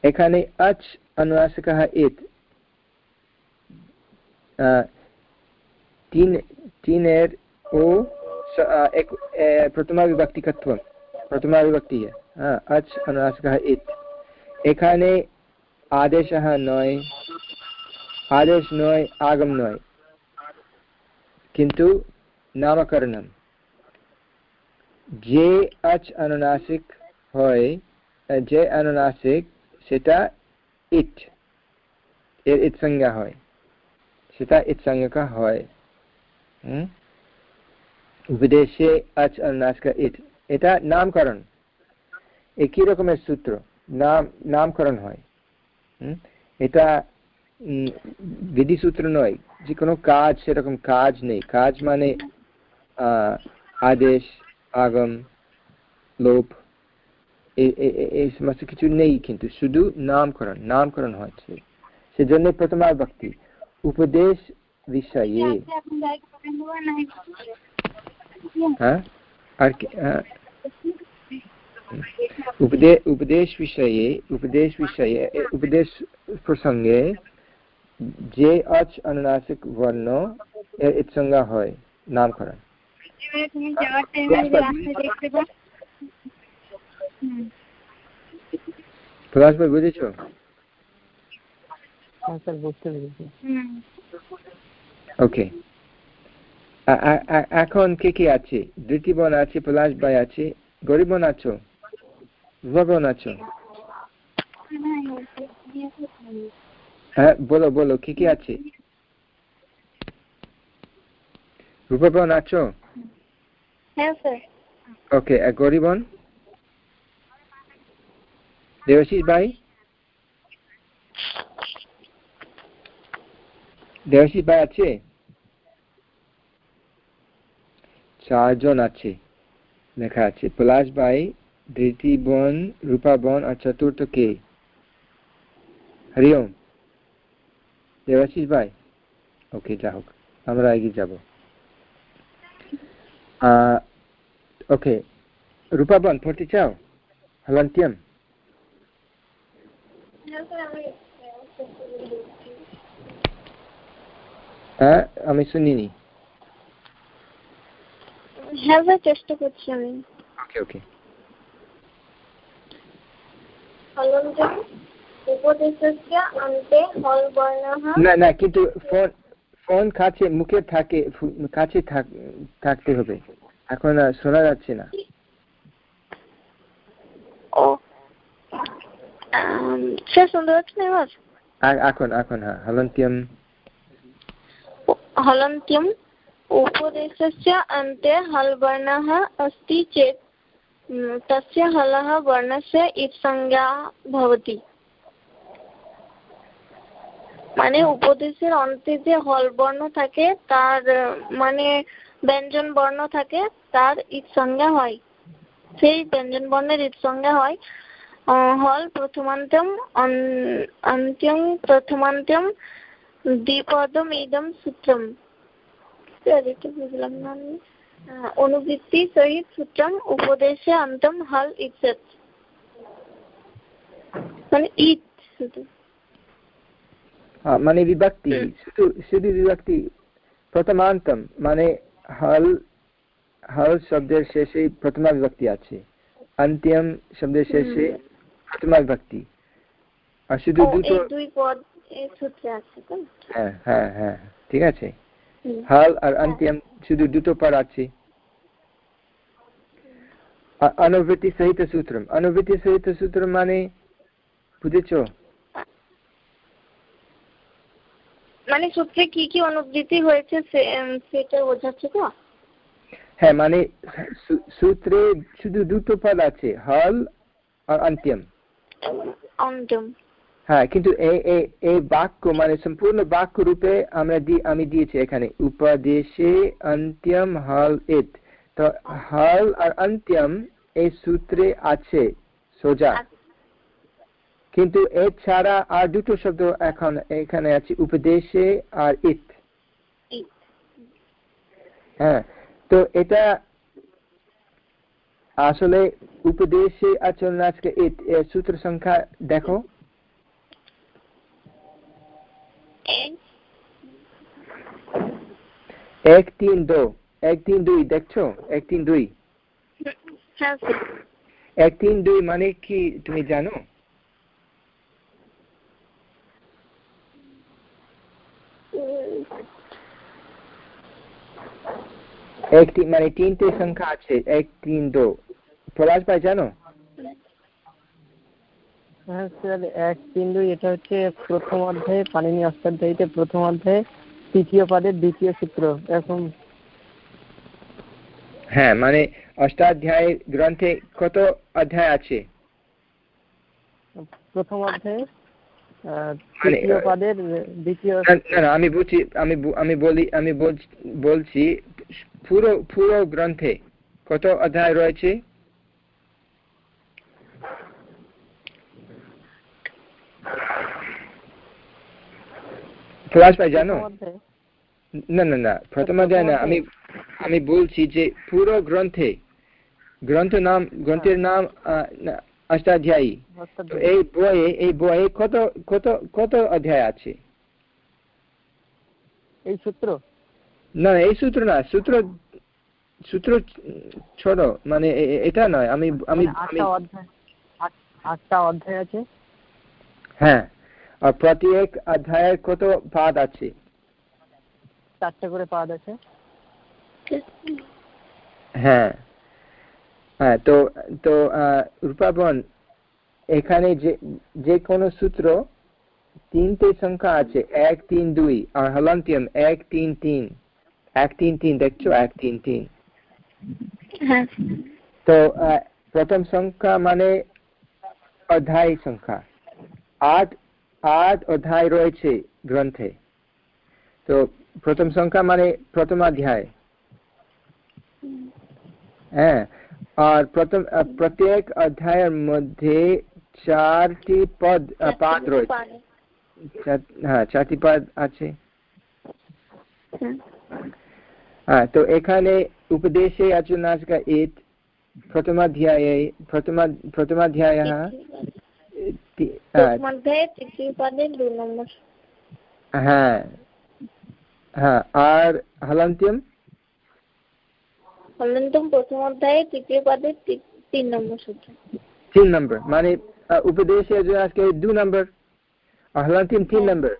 এখানে अच् अनुनासिकः एत् तीन तीनेर् ओ প্রথমাবিভক্তিকত্বম প্রথমাবিভক্তি अच् अनुनासिकः इत् এখানে আদেশः নয় আদেশ নয় আগম নয় কিন্তু নামকরণম যে আচ অনুনাসিক হয় যে অনুনাসিক সেটা ইট এর ইট সংজ্ঞা হয়। সেটা ইট সংজ্ঞা হয়। উপদেশে আচ অনুনাসিক ইট এটা নামকরণ। একই রকমের সূত্র। নাম, নামকরণ হয়। এটা বিধিসূত্র নয়। যে কোনো কাজ সেরকম কাজ নেই। কাজ মানে আদেশ, আগম লোপ এই সমস্ত কিছু নেই কিন্তু শুধু নামকরণ নামকরণ হচ্ছে সেজন্য প্রথমা ব্যক্তি হ্যাঁ? হ্যাঁ? উপদেশ বিষয়ে উপদেশ বিষয়ে উপদেশ বিষয়ে উপদেশ প্রসঙ্গে যে আজ অনুনাসিক বর্ণ এর সঙ্গে হয় নামকরণ। প্রকাশ ভাই বুঝেছ ওকে। এখন কে কে আছে? ধৃতিবন আছে পলাশ ভাই আছে। গরিবন আছো? ভগবান আছো? হ্যাঁ বলো বলো কি কি আছে? রূপবন আছো? ওকে গরিবন দেবাশিস ভাই দেবাশিস ভাই আছে? চারজন আছে, লেখা আছে। পলাশ ভাই ধৃতি বন, রূপা বন আর চতুর্থ কে? হরি ওম দেবাশিস ভাই ওকে যা হোক, আমরা এগিয়ে যাব। ওকে রূপা বন, পড়তে চাও? হলন্তিয়াম? হ্যাঁ আমি শুনিনি। হ্যাঁ চেষ্টা করছি আমি। ওকে ওকে না না কিন্তু ফোন ফোন কাছে মুখে থাকে কাছে থাকতে হবে। এখন শোনা যাচ্ছে না। ও। সে শুনতে পাচ্ছেন এবার এখন এখন হ্যাঁ হলন্ত্যম हलन्त्यम् उपदेशस्य अन्ते हल् वर्णः अस्ति चेत् तस्य हलः वर्णस्य इत्संज्ञा भवति মানে উপদেশের অন্তে যে হল বর্ণ থাকে তার মানে ব্যঞ্জন বর্ণ থাকে তার ঈদ সংজ্ঞা হয় সেই ব্যঞ্জন বর্ণের ঈদ সংজ্ঞা হয় হল প্রথমান্তম অন্ত্যম প্রথমান্তম দ্বিপদম ইদম সূত্রম। বুঝলাম না আমি। অনুবৃত্তি সহিত সূত্রম উপদেশে অন্তম হল ইৎসেট মানে ঈদ শুধু। মানে বিভক্তি শুধু শুধু বিভক্তি। প্রথমান্তম মানে হল হল শব্দের শেষে প্রথমা বিভক্তি আছে। অন্ত্যম শব্দের শেষে প্রথমা বিভক্তি আর শুধু দুটো দুই পদ সূত্রে আছে তো? হ্যাঁ হ্যাঁ হ্যাঁ ঠিক আছে। হল আর অন্ত্যম শুধু দুটো পদ আছে। অনুবৃত্তি সহিত সূত্রম। অনুবৃত্তি সহিত সূত্র মানে বুঝেছ? মানে সূত্রে কি কি অনুবৃত্তি হয়েছে সেটা বোঝাচ্ছে তো? হ্যাঁ মানে সূত্রে শুধু দুটো পদ আছে হল আর অন্তম হ্যাঁ কিন্তু এই বাক্য মানে সম্পূর্ণ বাক্য রূপে আমরা আমি দিয়েছি এখানে। উপদেশে অন্ত্যম হল ইত তো হল আর অন্ত্যম এই সূত্রে আছে সোজা। কিন্তু এছাড়া আর দুটো শব্দ এখন এখানে আছে উপদেশে আর ইত। হ্যাঁ তো এটা আসলে উপদেশে আচরণ আজকে সূত্র সংখ্যা দেখো। এক। তিন দো এক তিন দুই দেখছ? এক তিন দুই। হ্যাঁ এক তিন দুই মানে কি তুমি জানো? উম, এক তিন মানে তিনটে সংখ্যা আছে এক তিন দো। পলাশ ভাই জানো? হ্যাঁ স্যার এক তিন দুই এটা হচ্ছে প্রথম অধ্যায়ে পানিনি অষ্টাধ্যায়ীতে প্রথম অধ্যায়ে তৃতীয় পদের দ্বিতীয় সূত্র এরকম হ্যাঁ মানে অষ্টাধ্যায় গ্রন্থে কত অধ্যায় আছে? প্রথম অধ্যায়ে মানে, তৃতীয় পদের দ্বিতীয় আমি বুঝছি আমি আমি বলি আমি বলছি- বলছি পুরো পুরো গ্রন্থে কত অধ্যায় রয়েছে? ভাই জানো? না না না প্রথম অধ্যায় না আমি আমি বলছি যে পুরো গ্রন্থে গ্রন্থ নাম গ্রন্থের নাম অষ্টাধ্যায়ী। এই বইয়ে এই বইয়ে কত কত কত অধ্যায় আছে? এই সূত্র? না এই সূত্র না সূত্র সূত্র ছোট মানে এটা নয় আমি আমি মানে আটটা অধ্যায় আছে? হ্যাঁ। আর প্রত্যেক অধ্যায়ের কত পাদ আছে? চারটে করে পাদ আছে। হ্যাঁ। হ্যাঁ তো তো আহ, রূপাবন এখানে যে যে কোনো সূত্র তিনটে সংখ্যা আছে এক তিন দুই আর হলান্তিয়াম এক তিন তিন এক তিন তিন দেখছ? এক তিন তিন। হ্যাঁ। তো প্রথম সংখ্যা মানে অধ্যায় সংখ্যা। আট আট অধ্যায় রয়েছে গ্রন্থে তো প্রথম সংখ্যা মানে প্রথম অধ্যায় হ্যাঁ আর প্রথম আহ, প্রত্যেক অধ্যায়ের মধ্যে চারটি পদ আহ, পাদ রয়েছে পানি। চার- হ্যাঁ চারটি পদ আছে হ্যাঁ। হ্যাঁ তো এখানে উপদেশে আচরণাজকা ইত প্রথমাধ্যায়ে প্রথমা প্রথমাধ্যায়ः তি- হ্যাঁ, হ্যাঁ হ্যাঁ আর হলন্ত্যম? হলন্তম প্রথম অধ্যায়ে তৃতীয় পদের তি- তিন নম্বর সূত্র। তিন নম্বর মানে উপদেশে আজকে দু নম্বর আর তিন নম্বর।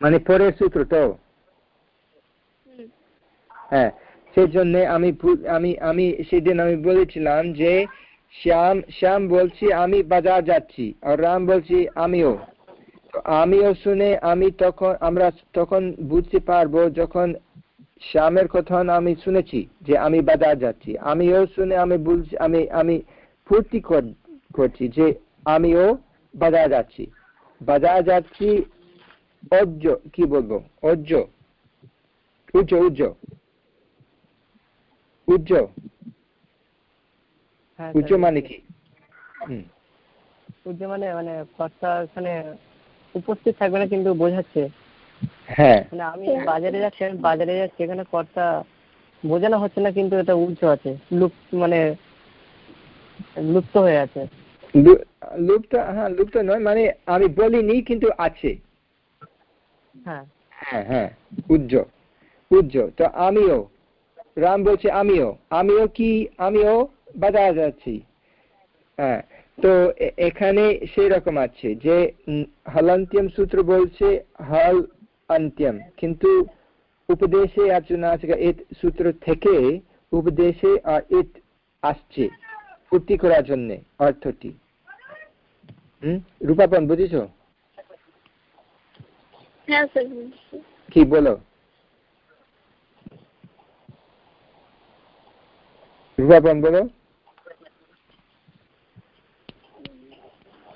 মানে পরের সূত্র তো? হ্যাঁ সেই জন্য আমি আমি আমি সেদিন আমি বলেছিলাম যে শ্যাম শ্যাম বলছি, আমি বাজার যাচ্ছি। আর রাম বলছি, আমিও। আমিও শুনে আমি তখন, আমরা তখন বুঝতে পারব যখন শ্যামের কথা আমি শুনেছি যে আমি বাজার যাচ্ছি। আমিও শুনে আমি বলছি আমি আমি ফুর্তি কর- করছি যে আমিও বাজার যাচ্ছি। বাজার যাচ্ছি অজ্জ কি বলব? অজ্জ উজ্জ উজ্জ উজ্জ হ্যাঁ মানে কি? মানে মানে কর্তা এখানে উপস্থিত থাকবে না কিন্তু বোঝাচ্ছে। হ্যাঁ। মানে আমি বাজারে যাচ্ছি আমি বাজারে যাচ্ছি এখানে কর্তা বোঝানো হচ্ছে না কিন্তু এটা আছে। লুপ মানে লুপ্ত হয়ে আছে। লুপ্ত হ্যাঁ লুপ্ত নয় মানে আমি বলিনি কিন্তু আছে। হ্যাঁ। হ্যাঁ হ্যাঁ উজ্জ তো আমিও। রাম বলছে আমিও আমিও কি আমিও বাজার যাচ্ছি। হ্যাঁ তো এখানে সেই রকম আছে যে হলন্ত্যম সূত্র বলছে হল অন্ত্যম কিন্তু উপদেশে আছে না এত সূত্র থেকে উপদেশে আর ইত আসছে পূর্তি করার জন্য অর্থটি। হম? রূপাপন বুঝেছ? হ্যাঁ, কি বলো। রূপাপন বলো।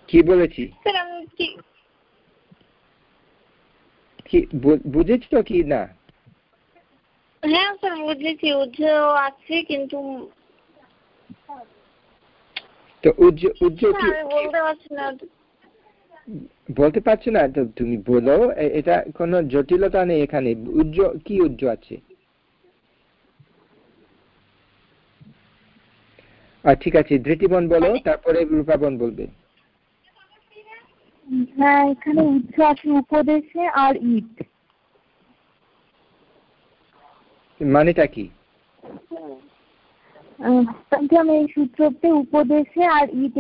কি বলেছি? কি? বুঝেছ কি না? হ্যাঁ স্যার বুঝেছি আছে কিন্তু তো কি বলতে পারছি না। বলতে পারছ না? তো তুমি বলো এটা কোনো জটিলতা নেই এখানে। উজ্জ কি উজ্জ আছে? আর ঠিক আছে ধৃতিবন বলো তারপরে রূপাবন বলবে। হ্যাঁ এখানে উচ্চ আছে উপদেশে আর ইট। মানেটা কি? এই সূত্রতে উপদেশে আর ইট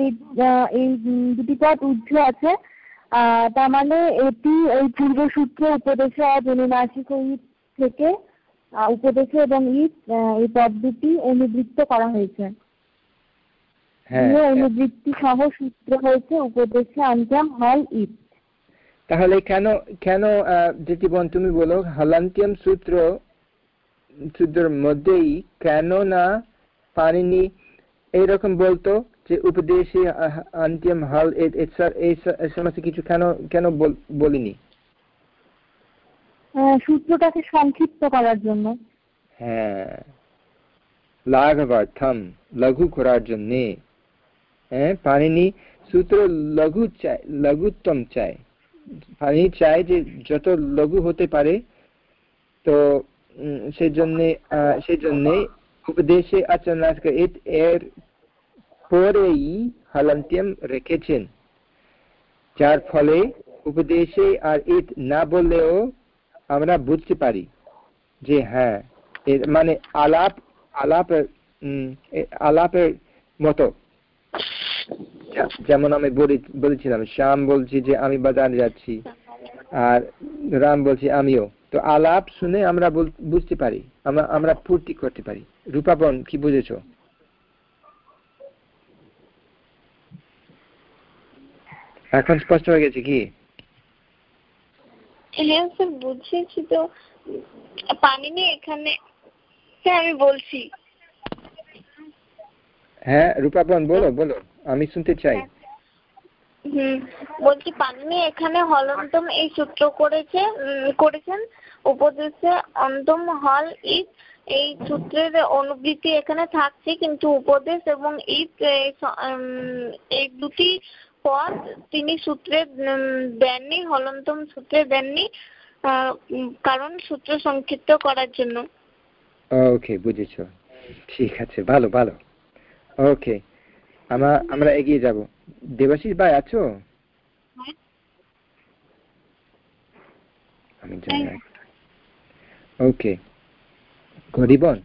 এই দুটি পদ উজ্জ আছে। তার মানে এটি এই পূর্ব সূত্র উপদেশে আর অনুনাসিক ইট থেকে উপদেশে এবং ইট এই পদ দুটি অনুবৃত্ত করা হয়েছে। হ্যাঁ, হ্যাঁ। অনুবৃত্তি সহ সূত্র হয়েছে উপদেশে আন্তিয়াম হল ইট তাহলে কেন কেন জ্যোতিবন তুমি বলো হলান্তিয়াম সূত্র সূত্রের মধ্যেই কেন না পানিনি এইরকম বলতো যে উপদেশে অন্তিম হল এই সমস্ত কিছু কেন কেন বলিনি? সূত্রটাকে সংক্ষিপ্ত করার জন্য। হ্যাঁ। লাঘবার্থম লঘু করার জন্যে। হ্যাঁ পানিনি সূত্র লঘু চায়, লঘুত্তম চায়। পানি চায় যে যত লঘু হতে পারে, তো সেই জন্যে উপদেশে আচরণ এর পরেই হলন্ত্যম রেখেছেন। যার ফলে উপদেশে আর ইট না বললেও আমরা বুঝতে পারি যে হ্যাঁ মানে আলাপ, আলাপের আলাপের মতো। যেমন আমি বলেছিলাম শ্যাম বলছি যে আমি বাজারে যাচ্ছি আর রাম বলছি আমিও। তো আলাপ শুনে আমরা বুঝতে পারি আমরা আমরা পূর্তি করতে পারি। রূপাবন কি বুঝেছ? এখন স্পষ্ট হয়ে গেছে কি? হ্যাঁ স্যার বুঝেছি তো। পানিনি এখানে হ্যাঁ আমি বলছি। হ্যাঁ রূপাবন বলো বলো। আমি শুনতে চাই। হুম বলছি পানিনি এখানে হলন্তম এই সূত্র করেছে করেছেন উপদেশে অন্তম হল ইট এই সূত্রের অনুবৃত্তি এখানে থাকছে কিন্তু উপদেশ এবং ইট এই দুটি পদ তিনি সূত্রে দেননি হলন্তম সূত্রে দেননি কারণ সূত্র সংক্ষিপ্ত করার জন্য। ওকে বুঝেছ। ঠিক আছে ভালো ভালো। ওকে আমরা আমরা এগিয়ে যাব। দেবাশিস ভাই আছো? আমি ওকে গরিবন।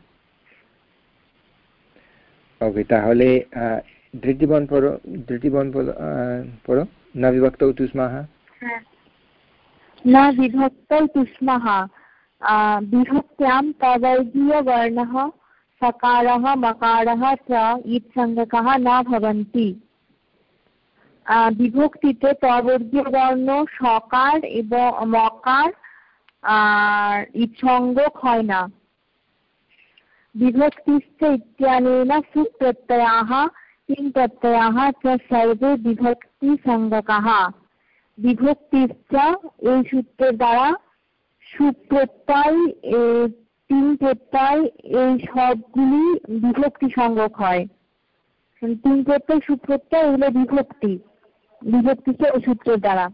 ওকে তাহলে ধৃতিবন পড়ো দৃতিবন পড়ো না বিভক্ত তুষ্মাহ না বিভক্ত তুষ্মাহ বিভক্ত্যাম তবর্গীয় বর্ণः सकारः मकारः च ইৎসঙ্গকः না ভবন্তি বিভক্তিতে তবর্গীয় বর্ণ সকার এবং মকার আর ইৎসঙ্গক হয় না বিভক্তিশ্চ ইত্যানেন সুপ্রত্যয়াः তিন প্রত্যয়াः চ সর্বে বিভক্তিসঙ্গকাः বিভক্তিশ্চ এই সূত্রের দ্বারা সুপ্রত্যয় তিন প্রত্যয় এই সবগুলি বিভক্তি সংযোগ হয়। তিন প্রত্যয় সুপ্রত্যয় এগুলো বিভক্তি। বিভক্তিকে এই সূত্রের দ্বারা।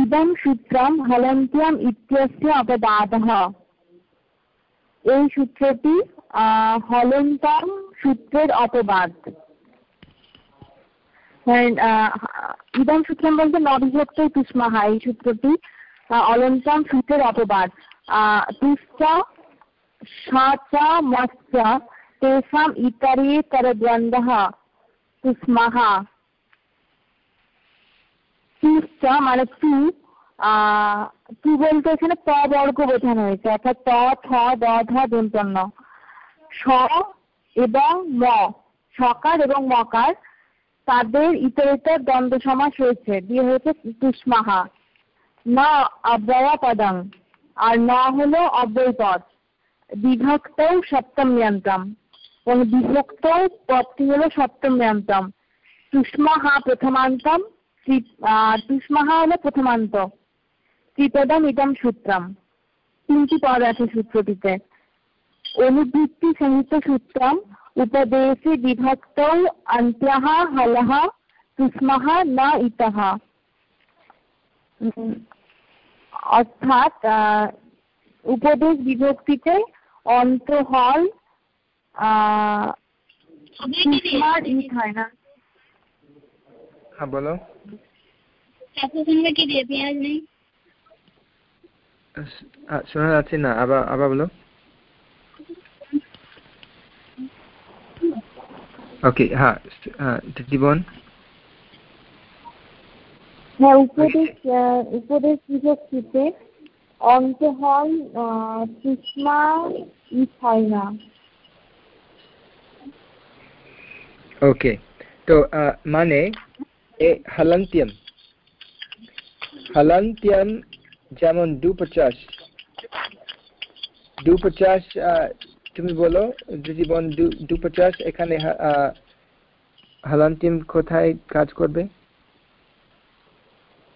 ইদম সূত্রম হলন্তিয়াম এই সূত্রটি হলন্তম সূত্রের অপবাদ। ইদম সূত্রম বলতে নবিভক্ত এই সূত্রটি অলন্তম সূত্রের অপবাদ। তুষ্টা स तेषाम् इतरेतरद्वन्द्वः स्मः তুশ্চ মানে তু তু বলতে এখানে ত বর্গ বোঝানো হয়েছে অর্থাৎ ত থ দ ধ দন্তন্য স এবং ম সকার এবং মকার তাদের ইতরেতর দ্বন্দ্ব সমাস হয়েছে দিয়ে হয়েছে তুষ্মাহা না অব্যয়া পদং আর ন হলো অব্যয় পদ বিভক্ত সপ্তম যন্ত্রম এবং বিভক্ত পদটি হলো সপ্তম যন্ত্রম তুষ্মাহা প্রথমান্তম তুষ্মাহা হলো প্রথমান্ত। ত্রিপদম ইদম সূত্রম। তিনটি পদ আছে সূত্রটিতে। অনুবৃত্তি সহিত সূত্রম, উপদেশে বিভক্ত অন্ত্যः হলः তুষ্মः ন ইতः অর্থাৎ উপদেশ বিভক্তিতে অন্ত হল ইট হয় না। হ্যাঁ বলো। কি দিয়ে পেঁয়াজ নেই। শোনা যাচ্ছে না আবার আবার বলো। ওকে হ্যাঁ জীবন। হ্যাঁ উপদেশ উপদেশ বিভক্তিতে অন্ত সুষমা ইট হয় ওকে তো মানে এ হলন্ত্যম। হলন্ত্যম যেমন দু পঞ্চাশ দু পঞ্চাশ তুমি বলো জীবন দু পঞ্চাশ এখানে হলন্তিম কোথায় কাজ করবে?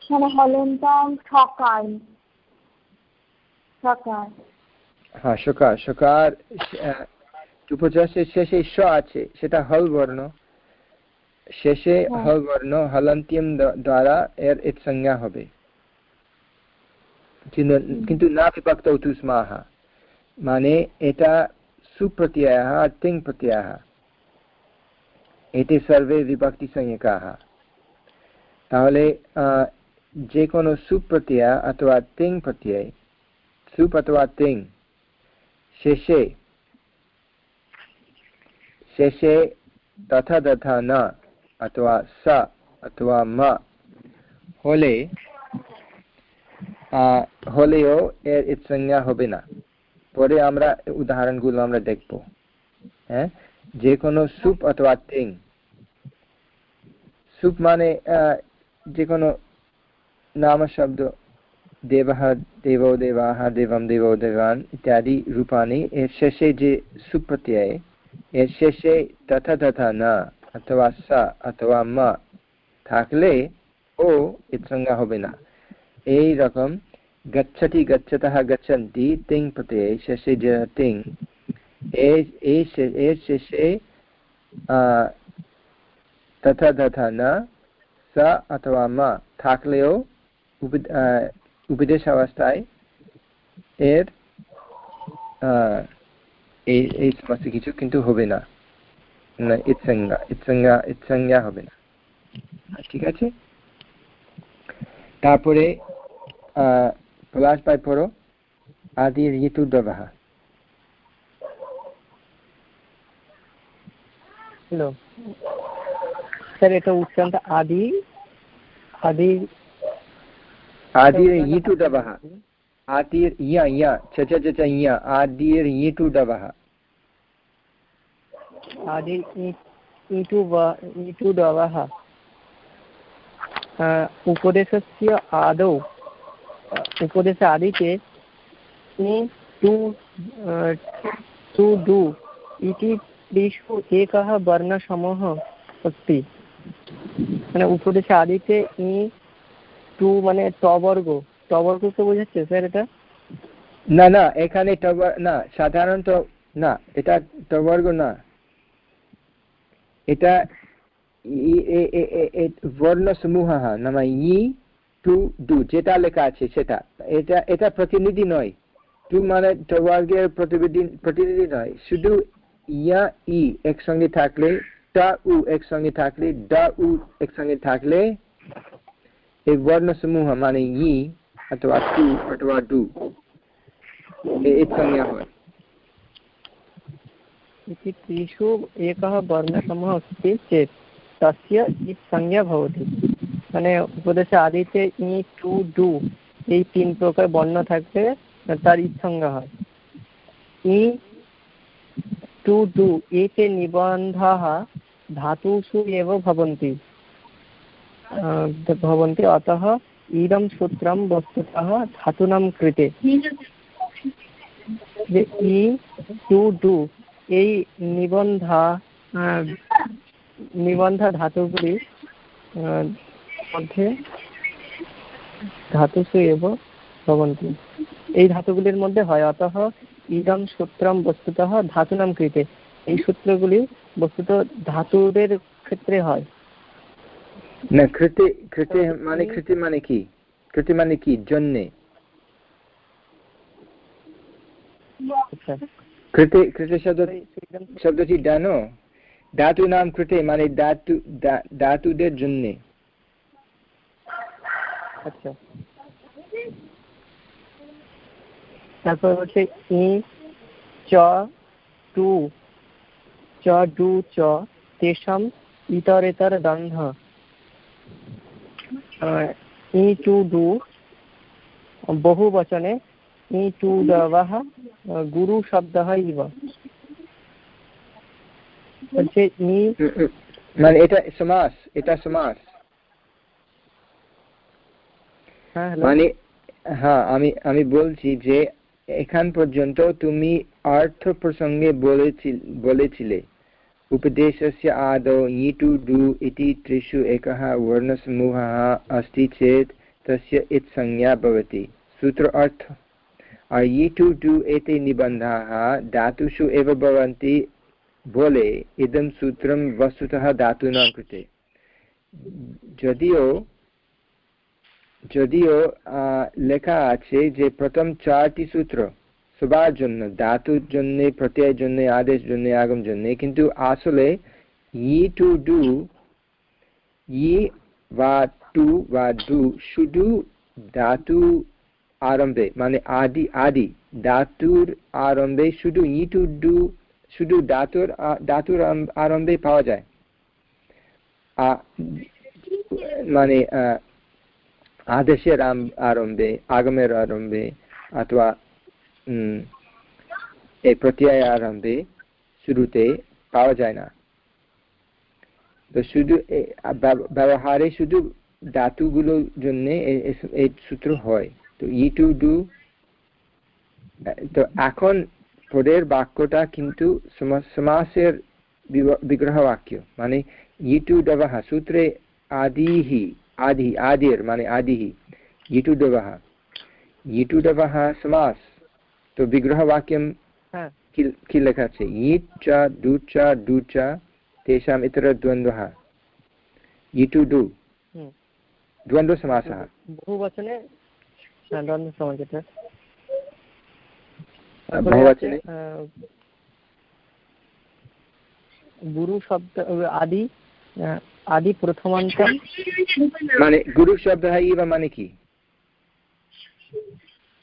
মানে হলন্তম সকাল সকাল হ্যাঁ সকাল সকাল দু পঞ্চাশের শেষে স আছে সেটা হল বর্ণ শেষে হল বর্ণ হলন্তিম দ্বারা এর ইট সংজ্ঞা হবে কিন্তু না বিভক্ত তুস্মাহ মানে এটা সুপ্রত্যয়ः तिङ् प्रत्ययः এতে সর্বে বিভক্তি সংজ্ঞকাः তাহলে যে কোনো সুপ্রত্যয় অথবা তিং প্রত্যয় সুপ অথবা তিং শেষে শেষে তথা তথা না অথবা স অথবা ম। হলে হলেও এর সংজ্ঞা হবে না। পরে আমরা উদাহরণগুলো আমরা দেখব। হ্যাঁ? যে কোনো সুপ অথবা তিং সুপ মানে যে কোনো নাম শব্দ দেবः দেবো দেবাः দেবম দেবো দেবান ইত্যাদি রূপানি এর শেষে যে সুপ্রত্যয় এর শেষে তথা তথা না অথবা সা অথবা মা থাকলে ও এর সংজ্ঞা হবে না এই রকম गच्छति गच्छतः गच्छन्ति तिङ् प्रत्यये শেষে যে তিং এর শেষে তথা তথা না স অথবা মা থাকলেও উপদেশ অবস্থায় এর এই এই সমস্ত কিছু কিন্তু হবে না। ইৎসংজ্ঞা ইৎসংজ্ঞা হবে না। ঠিক আছে? তারপরে পলাশ পাই পড়ো, আদি ঋতুদ্রবः হ্যালো স্যার এটা উচ্চারণটা আদি আদি आदिर् ईटु आतिर् इय इय च च च इय आदिर् डवः उपदेशस्य आदौ। उपदेश आदिके इति त्रिषु एकः वर्णसमूहः अस्ति। उपदेश आदिके इ টু মানে টবর্গ। টবর্গকে বোঝাচ্ছে স্যার এটা? না না, এখানে না, সাধারণত না, এটা টবর্গ না। এটা বর্ণসমূহ নাম ই, টু ডু যেটা লেখা আছে সেটা। এটা এটা প্রতিনিধি নয়। টু মানে টবর্গের প্রতিনিধি প্রতিনিধি নয়। শুধু ইয়া, ই একসঙ্গে থাকলে, টা, উ একসঙ্গে থাকলে, ডা, উ একসঙ্গে থাকলে এই বর্ণসমূহ মানে ই অথবা টু অথবা ডু এর সংজ্ঞা হয় इति त्रिषु एकः वर्णसमूहः अस्ति चेत् तस्य इत् संज्ञा भवति মানে উপদেশে আদিতে ই টু ডু এই তিন প্রকার বর্ণ থাকলে তার ইৎসংজ্ঞা হয় ই টু ডু এতে নিবন্ধাः धातुषु एव भवन्ति भवन्ति अतः इदं सूत्रं वस्तुतः धातूनां कृते যে ই টু ডু এই নিবন্ধা নিবন্ধা ধাতুগুলি মধ্যে ধাতুষু এব ভবন্তি এই ধাতুগুলির মধ্যে হয় অতঃ ইদম সূত্রম বস্তুতঃ ধাতুনাম কৃতে এই সূত্রগুলি বস্তুত ধাতুদের ক্ষেত্রে হয় না কৃতে কৃতে মানে কৃতি মানে কি? কৃতি মানে কি? জন্যে। আচ্ছা। কৃতে কৃতে শব্দ শব্দটি জানো ধাতু নাম কৃতে মানে ধাতু ধাতুদের জন্যে। আচ্ছা। তারপর হচ্ছে ই চ টু চ ডু চ। তেষাম ইতরেতর দন্ধ ই টু ডু বহুবচনে ই টু দবः গুরু শব্দः ইব হচ্ছে ই মানে এটা সমাস এটা সমাস হ্যাঁ মানে হ্যাঁ আমি আমি বলছি যে এখান পর্যন্ত তুমি অর্থ প্রসঙ্গে বলেছিলে उपदेशस्य आदौ ईटु डु इति त्रिषु एकः वर्णसमूहः अस्ति चेत् तस्य इत् संज्ञा भवति सूत्र अर्थ ईटु डु एते निबन्धाः धातुषु एव भवन्ति বলে ইদম সূত্রম বস্তুতः ধাতুনাং কৃতে যদিও যদিও লেখা আছে যে প্রথম চারটি সূত্র সবার জন্য, ধাতুর জন্য, প্রত্যয়ের জন্য আদেশ জন্য, আগম জন্য, কিন্তু আসলে ই টু ডু, ই বা টু বা ডু শুধু ধাতু আরম্ভে মানে আদি আদি, ধাতুর আরম্ভে শুধু ই টু ডু, শুধু ধাতুর ধাতুর আরম্ভে পাওয়া যায়। মানে আদেশের আরম্ভে, আগমের আরম্ভে, অথবা এই প্রত্যয় আরম্ভে শুরুতে পাওয়া যায় না। তো শুধু ব্যবহারে শুধু ধাতুগুলোর জন্য এই সূত্র হয়। তো ই টু ডু তো এখন পরের বাক্যটা কিন্তু সমাসের বিগ্রহ বাক্য মানে ই টু ডবাহ সূত্রে আদিহি, আদি, আদির মানে আদিহি, ই টু ডবাহ ই টু ডবাহ সমাস तो विग्रहवाक्यं किल किल लेखा अस्ति च डु च डु च तेषाम् इतरद्वन्द्वः यिटु डु हम्म। द्वन्द्वसमासः। बहुवचने बहुवचने। गुरुशब्द आदि आदि प्रथमान्तं माने गुरुशब्दः एव माने कि?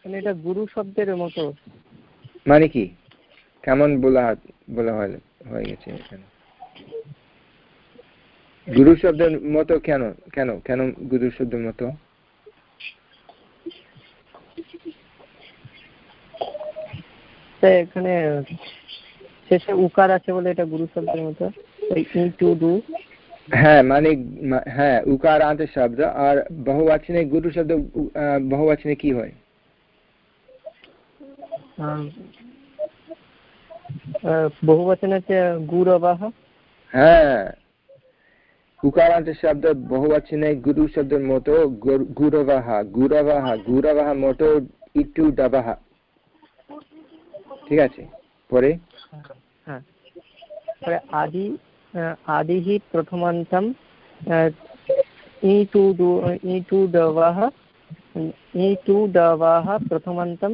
মানে এটা গুরু শব্দের মতো। মানে কি? কেমন বলা বলা হয়ে গেছে এখানে? গুরু শব্দের মতো কেন? কেন? কেন গুরু শব্দের মতো? এখানে শেষে উকার আছে বলে এটা গুরু শব্দের মতো। টু ডু হ্যাঁ মানে হ্যাঁ উকার আন্ত শব্দ। আর বহুবচনে গুরু শব্দ বহুবচনে কি হয়? বহুবচনে গুরবাহ হ্যাঁ উকারান্ত শব্দ বহুবচনে গুরু শব্দের মতো গুরবাহ গুরবাহ গুরবাহ মতো ইটু ডাবাহ ঠিক আছে পরে হ্যাঁ পরে আদি আদিহি প্রথমান্তম ই টু ডু ই টু ডবাহ ই টু ডবাহ প্রথমান্তম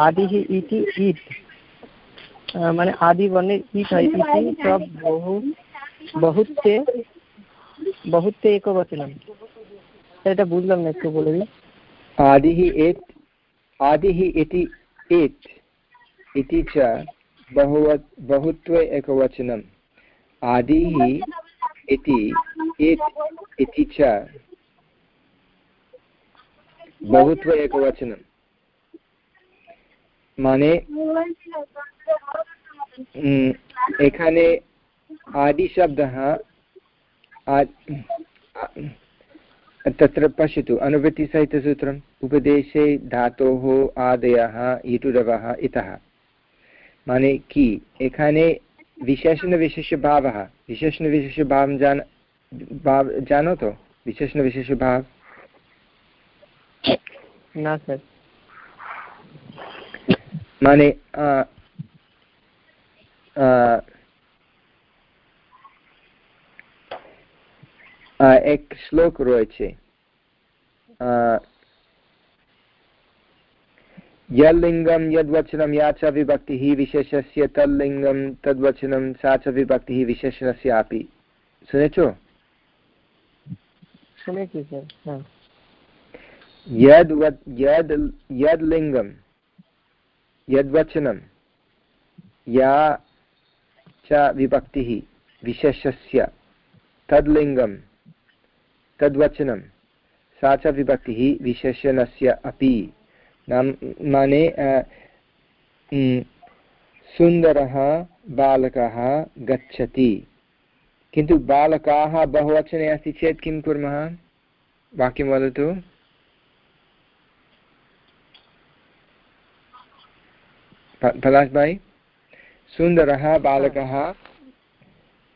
আদিহি ইতি ইট আহ, মানে আদি বর্ণের ইট হয় ইতি সব বহু বহুত্বে বহুত্বে একবচনম এটা বুঝলাম না একটু বলে দিই आदिः एत् आदिः इति एत् इति च बहुव बहुत्वे एकवचनम् आदिः इति एत् इति च बहुत्वे एकवचनम् মানে উম, এখানে আদি শব্দः तत्र पश्यतु अनुवृत्तिसहितसूत्रम् उपदेशे धातोः आदयः इटुरवः इतः মানে কি এখানে বিশেষণ বিশেষ ভাবः বিশেষণ বিশেষ ভাব জান ভাব জানো mani uh, uh, uh, એક શ્લોક રોય છે यल्लिङ्गं यद्वचनं या च विभक्तिः विशेषस्य तल्लिङ्गं तद्वचनं सा च विभक्तिः विशेषणस्यापि सुनेचो हाँ। यद् यद् यद्लिङ्गं यद्वचनं या च विभक्तिः विशेषस्य तद्लिङ्गं तद्वचनं सा च विभक्तिः विशेषणस्य अपि नाम माने सुन्दरः बालकः गच्छति। किन्तु बालकाः बहुवचने अस्ति चेत् किं कुर्मः? वाक्यं वदतु। पलाश् भाई सुन्दरः बालकः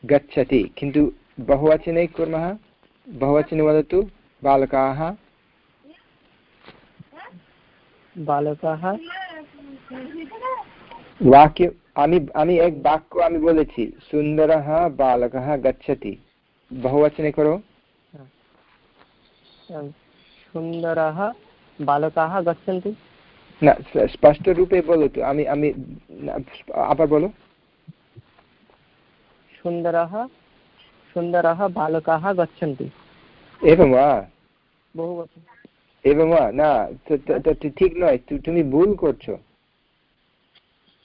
गच्छति। किन्तु बहुवचने कुर्मः? बहुवचने वदतु। बालकाः? बालकाः? वाक्य আমি আমি एक বাক্য আমি বলেছি সুন্দরः বালকः গচ্ছতি বহুবচনে बालकाः गच्छन्ति। না স্পষ্টরূপে তো আমি আমি আবার বলো। সুন্দর সুন্দরः বালকাः গচ্ছন্তি। এরকম वा এবং না ঠিক নয় তুমি ভুল করছ।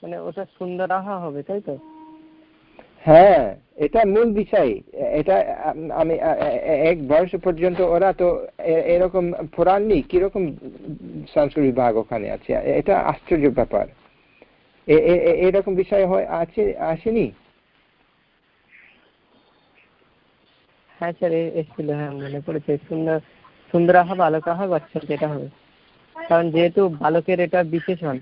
মানে ওটা সুন্দর হবে তাই তো? হ্যাঁ এটা মূল বিষয়। এটা, আমি এক বয়স পর্যন্ত ওরা তো এরকম পড়াননি কীরকম সংস্কৃত বিভাগ ওখানে আছে? এটা আশ্চর্য ব্যাপার। এরকম বিষয় হয়, আছে, আসেনি? হ্যাঁ স্যার এসেছিল হ্যাঁ মনে পড়েছে। সুন্দর সুন্দরাহ বালকাহ গচ্ছন্তি এটা হবে। কারণ যেহেতু বালকের এটা বিশেষণ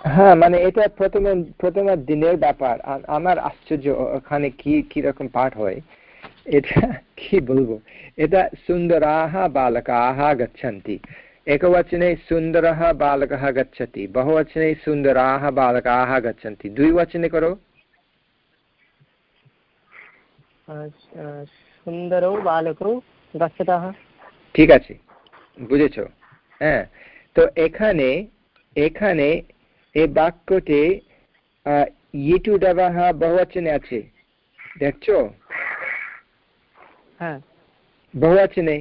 হ্যাঁ মানে এটা প্রথমে প্রথমে দিনের ব্যাপার। আমার আশ্চর্য ওখানে কি কীরকম পাঠ হয়? এটা কি বলব? এটা সুন্দরাহ বালকাহ গচ্ছন্তি। একবচনে সুন্দর বালকः গচ্ছতি বহুবচনে সুন্দরাহ আহা গচ্ছন্তি। দ্বিবচনে করো। আচ্ছা, সুন্দরও বালকও ঠিক আছে বুঝেছ? হ্যাঁ তো এখানে এখানে এই বাক্যতে ইটু দেওয়া বহুবচনে আছে। দেখছ? হ্যাঁ। বহুবচনে।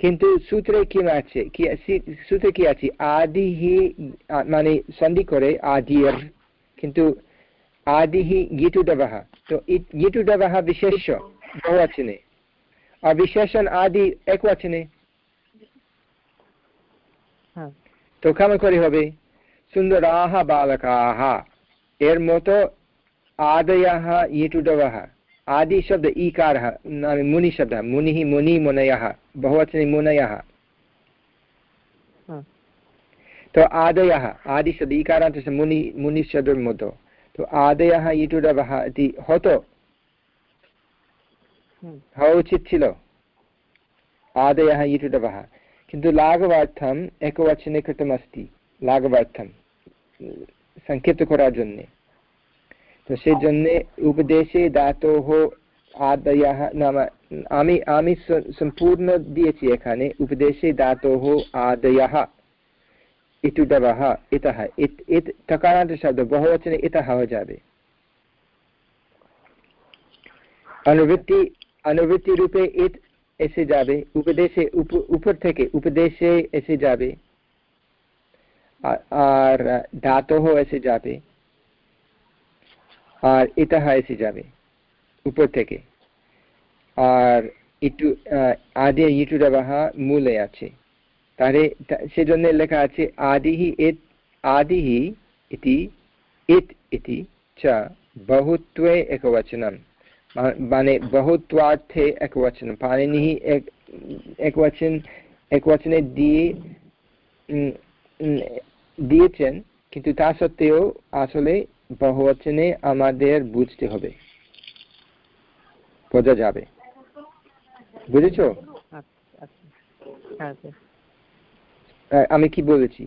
কিন্তু সূত্রে কি আছে? কি সূত্রে কি আছে? আদিহি আ, মানে সন্ধি করে আদির কিন্তু আদিহি ইটু দেওয়া তো ইটু দেওয়া বিশেষ্য বহুবচনে। আর বিশেষণ আদি একবচনে। হ্যাঁ। তো কেমন করে হবে? सुन्दराः बालकाः। एर्मोतो आदयः ईटुडवः। आदिशब्द ईकारः मुनिशब्दः मुनिः मुनिमुनयः बहुवचने मुनयः। तो आदयः आदिशब्द ईकारान्तस्य मुनि मुनिशब्दमुतो तो आदयः ईटुडवः इति होतो। हौचित् छिलो आदयः ईटुडवः। किन्तु लाघवार्थम् एकवचने कृतमस्ति। लाघवार्थं সংক্ষিপ্ত করার জন্য তো সেই জন্যে উপদেশে ধাতোः আদয়ः নাম আমি আমি সম্পূর্ণ দিয়েছি এখানে উপদেশে ধাতোः আদয়ः ইটুডবः ইতः ইত টকারান্ত শব্দ বহুবচনে ইতः হয়ে যাবে অনুবৃত্তি অনুবৃত্তি রূপে ইট এসে যাবে উপদেশে উপর থেকে উপদেশে এসে যাবে আর ধাতহ এসে যাবে। আর ইতাহা এসে যাবে উপর থেকে। আর ইটু আদি ইটু ইটুরাবাহা মূলে আছে। তাহলে সেজন্য লেখা আছে, আদিহি ইট আদিহি ইতি ইট ইতি চ, বহুত্বে একবচনম। মানে বহুত্বার্থে একবচন পানিনিহি এক, একবচন একবচনে দিয়ে দিয়েছেন কিন্তু তা সত্ত্বেও আসলে বহুবচনে আমাদের বুঝতে হবে। বোঝা যাবে। বুঝেছ? হ্যাঁ, আমি কি বলেছি?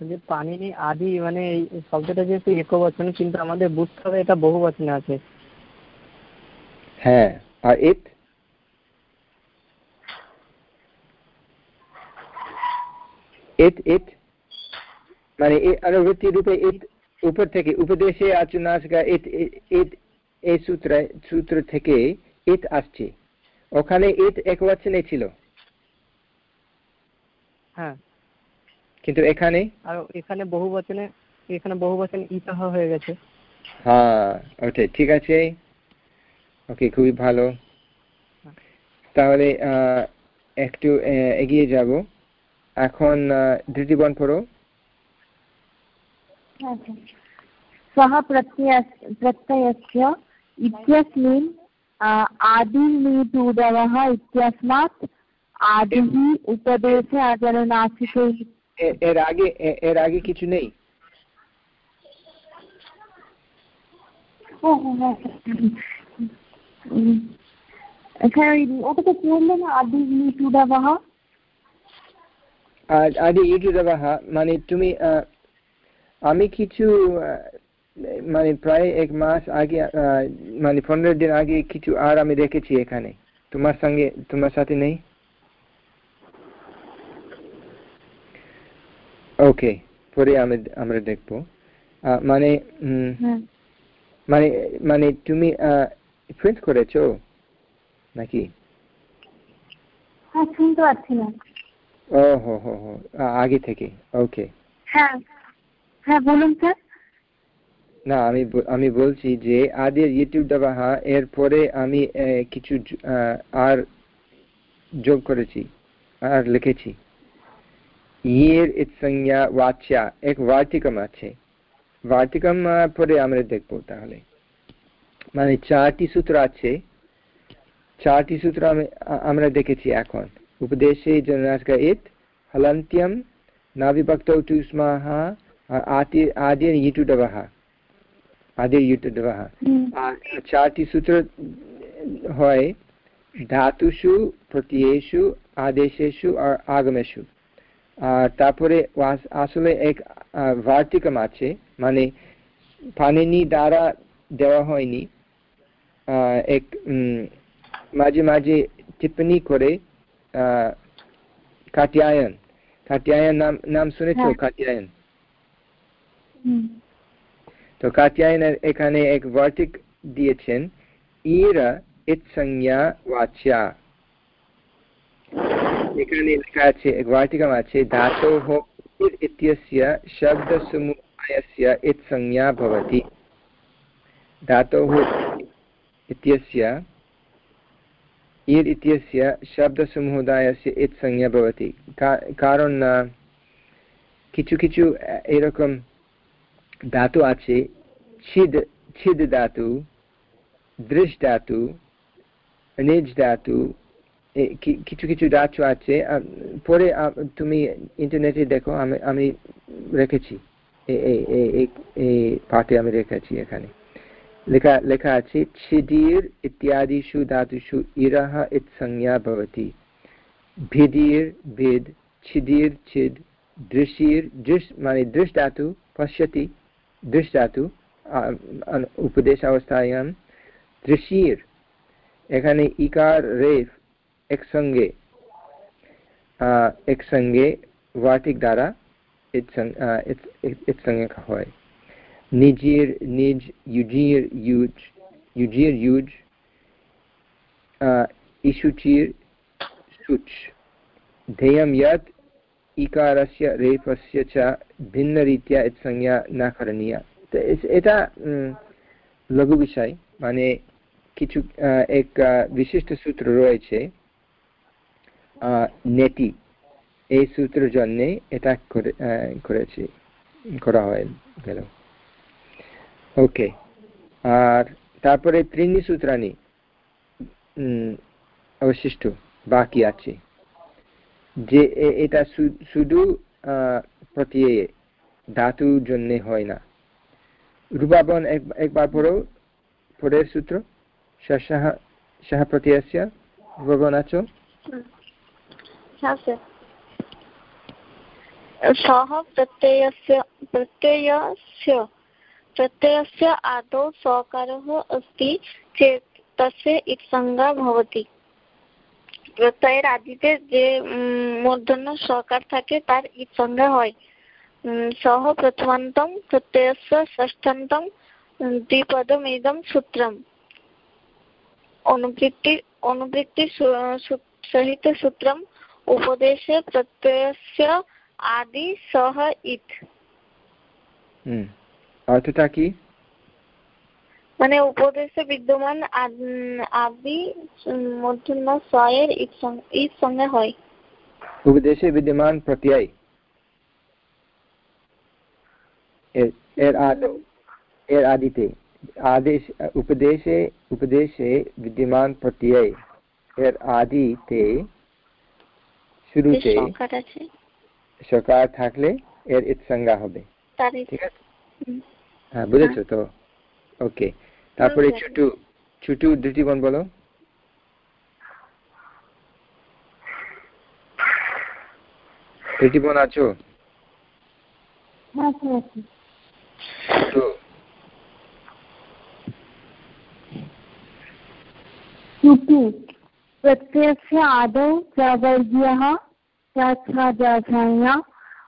যে পানিনি আদি মানে এই শব্দটা যেহেতু একবচন কিন্তু আমাদের বুঝতে হবে এটা বহু বচনে আছে। হ্যাঁ আর ইট ইট ইট মানে অনুভূতি রূপে ইট উপর থেকে উপদেশে আচরণাসিকা ইট ইট এই সূত্র সূত্র থেকে ইট আসছে। ওখানে ইট একবচনে ছিল। হ্যাঁ। কিন্তু এখানে? আর এখানে বহু বচনে এখানে বহু বচন ইতাহ হয়ে গেছে। হ্যাঁ ওকে ঠিক আছে। ওকে খুবই ভালো। তাহলে একটু এগিয়ে যাব। এখন ধৃতিবন পড়ো सः प्रत्यय प्रत्ययस्य इत्यस्मिन् आदिर्नीटूडवः इत्यस्मात् आदिः उपदेश आचरणासिके এর আগে এর আগে কিছু নেই ওটা তো পড়লো না আদি আদি ইউটুডাবাহ মানে তুমি আমি কিছু মানে প্রায় এক মাস আগে মানে পনেরো দিন আগে কিছু আর আমি রেখেছি এখানে। তোমার সঙ্গে তোমার সাথে নেই? ওকে পরে আমি আমরা দেখব। মানে মানে মানে তুমি প্রিন্ট করেছ? নাকি? হ্যাঁ শুনতে পাচ্ছি না। ও হো হো। হো আগে থেকে ওকে। হ্যাঁ হ্যাঁ বলুন স্যার। না আমি আমি বলছি যে আদের ইউটিউব দাবাহা এরপরে আমি কিছু আর যোগ করেছি আর লিখেছি। ইয়ের ইৎসংজ্ঞা ওয়াচ্যা এক বার্তিকম আছে। বার্তিকম পরে আমরা দেখব তাহলে। মানে চারটি সূত্র আছে। চারটি সূত্র আমরা দেখেছি এখন। উপদেশে জননাশকা ইত হলন্ত্যম নাবিভক্ত টুস্মাহ আতি আদির ইটুডবহ আদির ইটুডবহ আর চারটি সূত্র হয় ধাতুষু প্রত্যয়েষু আদেশেষু আর আগমেষু আর তারপরে আসলে এক ভার্টিকম আছে মানে পানিনি দ্বারা দেওয়া হয়নি এক মাঝে মাঝে টিপ্পনি করে কাটিয়ায়ন কাটিয়ায়ন নাম নাম শুনেছ কাটিয়ায়ন তো কাটিয়ায়নের এখানে এক ভার্টিক দিয়েছেন ইরা ইট সংজ্ঞা ওয়াচ্যা এখানে লেখা আছে এক ভার্টিকম আছে ধাতোः इत्यस्य शब्दसमुदायस्य इत् संज्ञा भवति धातोः इत्यस्य ईर् इत्यस्य शब्दसमुदायस्य इत् संज्ञा भवति কারণ কিছু কিছু এরকম ধাতু আছে ছিদ ছিদ ধাতু দৃশ ধাতু নিজ ধাতু কিছু কিছু ধাতু আছে পরে তুমি ইন্টারনেটে দেখো আমি আমি রেখেছি এই পাঠে আমি রেখেছি এখানে লেখা লেখা আছে ছিদির ইত্যাদিষু ধাতুষু ইরः ইৎসংজ্ঞা ভবতি भिदिर् भिद् छिदिर् छिद् दृशिर् दृश् মানে দৃশ ধাতু पश्यति दृश् धातु উপদেশ অবস্থায়াম দৃশির এখানে ইকার রেফ একসঙ্গে একসঙ্গে ওয়ার্তিক দ্বারা একসঙ্গে হয় নিজের নিজ ইউজির ইউজ युजिर् युज् इषुचिर् सुच् ध्येयं यत् इकारस्य रेफस्य च भिन्नरीत्या संज्ञा न करणीया এটা লঘু বিষয় মানে কিছু এক বিশিষ্ট সূত্র রয়েছে নেটি এই সূত্রের জন্য এটা করেছি করা হয় গেল ওকে। আর তারপরে ত্রিনি সূত্রানি অবশিষ্ট, বাকি আছে। যে এটা শুধু প্রত্যয়ে ধাতুর জন্য হয় না। রূপাবন একবার পরেও পরের সূত্র সাহা প্রত্যয় রূপাবন আছ। সহ প্রত্যয় প্রত্যয় प्रत्ययस्य आदौ सकारः अस्ति चेत् तस्य इत्संज्ञा भवति প্রত্যয়ের আদিতে যে মূর্ধন্য সকার থাকে তার ইৎসংজ্ঞা হয় সহ প্রথমান্তম প্রত্যয়স্য ষষ্ঠান্তম দ্বিপদম ইদম সূত্রম অনুবৃত্তি অনুবৃত্তি সহিত সূত্রম উপদেশে প্রত্যয়স্য আদি সহ ইত অর্থটা কি? মানে উপদেশে বিদ্যমান আদি মধ্যম সয়ের ঈদ সঙ্গে হয়। উপদেশে বিদ্যমান প্রত্যয়। এর এর আদিতে। আদেশ উপদেশে উপদেশে বিদ্যমান প্রত্যয়। এর আদিতে শুরুতে সকার থাকলে এর ইৎসংজ্ঞা হবে। ঠিক আছে? বুঝেছো তো ওকে তারপরে ছুটু ছুটু দৃষ্টিকোণ বলো দৃষ্টিকোণ আছো चुटु प्रत्ययस्य आदौ प्रवर्गीयः तथा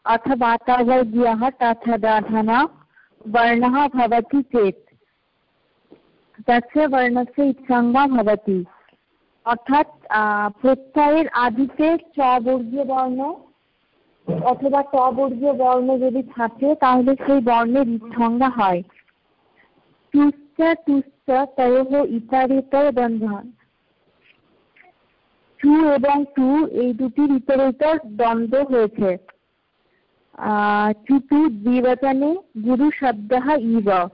अथवा तवर्गीयः तथा वर्णः भवति चेत् तस्य वर्णस्य इत्संज्ञा भवति অর্থাৎ প্রত্যয়ের আদিতে চ বর্গীয় বর্ণ অথবা ট বর্গীয় বর্ণ যদি থাকে তাহলে সেই বর্ণের সংজ্ঞা হয় তুচ্চ তুচ্চ তয়োহ ইতারিতর বন্ধন চু এবং টু এই দুটির ইতরিতর দ্বন্দ্ব হয়েছে চুটু দ্বিবচনে গুরু শব্দ ইব।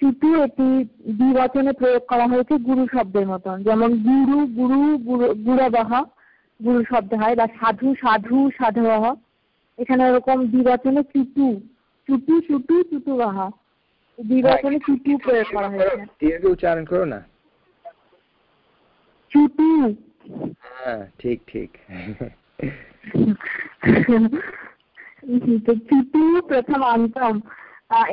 চুটু এটি দ্বিবচনে প্রয়োগ করা হয়েছে গুরু শব্দের মতন। যেমন গুরু গুরু গুরবহ গুরু শব্দ হয় বা সাধু সাধু সাধবহ। এখানে ওরকম দ্বিবচনে চুটু চুটু চুটু চুটুবহ। দ্বিবচনে চুটু প্রয়োগ করা হয়েছে। উচ্চারণ করো না। চুটু। হ্যাঁ ঠিক ঠিক। চুটু প্রথমান্তম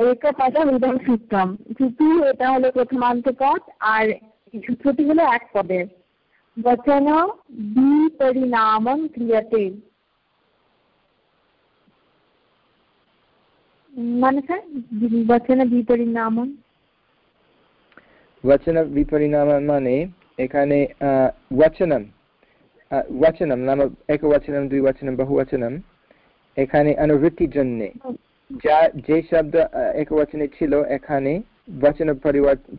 একপদম ইদম সূত্রম চুটু এটা হলো প্রথমান্ত পদ আর সূত্রটি হলো এক পদের বচন বিপরিণামম ক্রিয়াতে মানে স্যার বচন বিপরিণামম वचन विपरिणाम মানে এখানে वचनं वचनं नाम एकवचनं द्विवचनं बहुवचनं এখানে অনুভূতির জন্য। যা, যে শব্দ একবচনে ছিল, এখানে বচন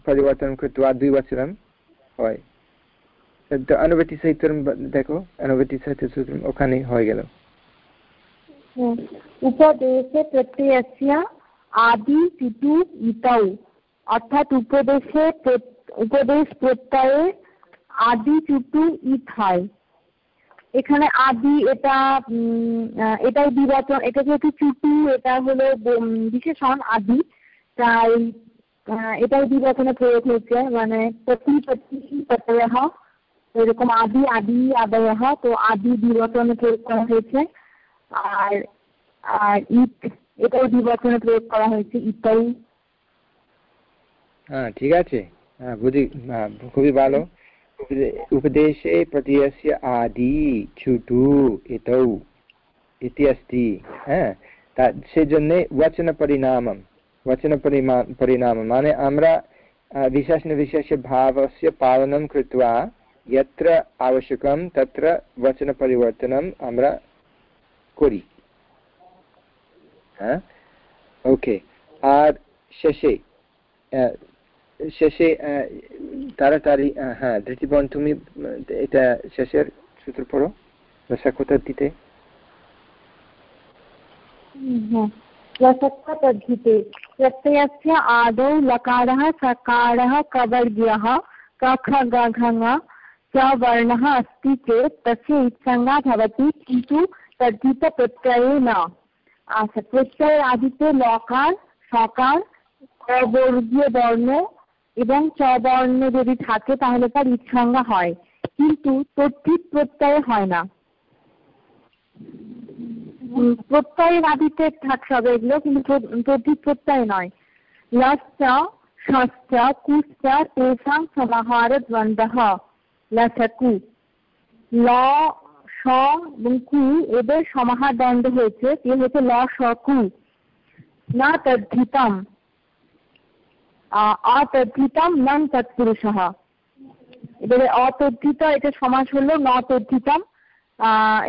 পরিবর্তন কৃত্বা দ্বিবচনম হয়। অনুবৃত্তি সহিতম দেখো সহিত ওখানে হয়ে গেল। উপদেশে প্রত্যয়স্য আদি অর্থাৎ উপদেশে উপদেশ প্রত্যয়ে আদি চুটু ইত হয়। এখানে আদি এটা এটাই বিবচন এটা যেহেতু চুটু এটা হলো বিশেষণ আদি তাই এটাই বিবচনে প্রয়োগ হয়েছে মানে প্রতি প্রতি এরকম আদি আদি আদয় তো আদি বিবচনে প্রয়োগ করা হয়েছে আর আর ইট এটাই দ্বিবচনে প্রয়োগ করা হয়েছে ইতাউ হ্যাঁ ঠিক আছে। হ্যাঁ বুঝি হ্যাঁ, খুবই ভালো। उपदेशे प्रत्ययस्य आदि छुटु इतौ इति अस्ति সেজন্যে वचनपरिणामं वचनपरिमा परिणामं माने আমরা विशेषणविशेषभावस्य पालनं कृत्वा यत्र आवश्यकं तत्र वचनपरिवर्तनम् আমরা করি হ্যাঁ ওকে আর শেষে শেষে তাড়াতাড়ি হ্যাঁ ধৃতিবন তুমি এটা শেষের সূত্র পড়ো রসাকতার দিতে रसत्वतद्धिते प्रत्ययस्य आदौ लकारः सकारः कवर्ग्यः कख गघङ च वर्णः अस्ति चेत् तस्य इत्संज्ञा भवति किन्तु तद्धितप्रत्यये न আচ্ছা প্রত্যয়ের আদিতে লকার সকার অবর্গীয় বর্ণ এবং চ বর্ণ যদি থাকে তাহলে তার ইৎসংজ্ঞা হয়। কিন্তু তদ্ধিত প্রত্যয়ে হয় না। প্রত্যয়ের আদিতে থাকতে হবে এগুলো, কিন্তু তদ্ধিত প্রত্যয় নয়। লশ্চ ষশ্চ কুশ্চ তেষাং সমাহার দ্বন্দ্ব লসকু। ল স এবং কু এদের সমাহার দ্বন্দ্ব হয়েছে। এ হচ্ছে ল, স, কু। না তদ্ধিতম অতদ্ধিতম নন তৎপুরুষः। এবারে অতদ্ধিত এটা সমাস হলো ন তদ্ধিতম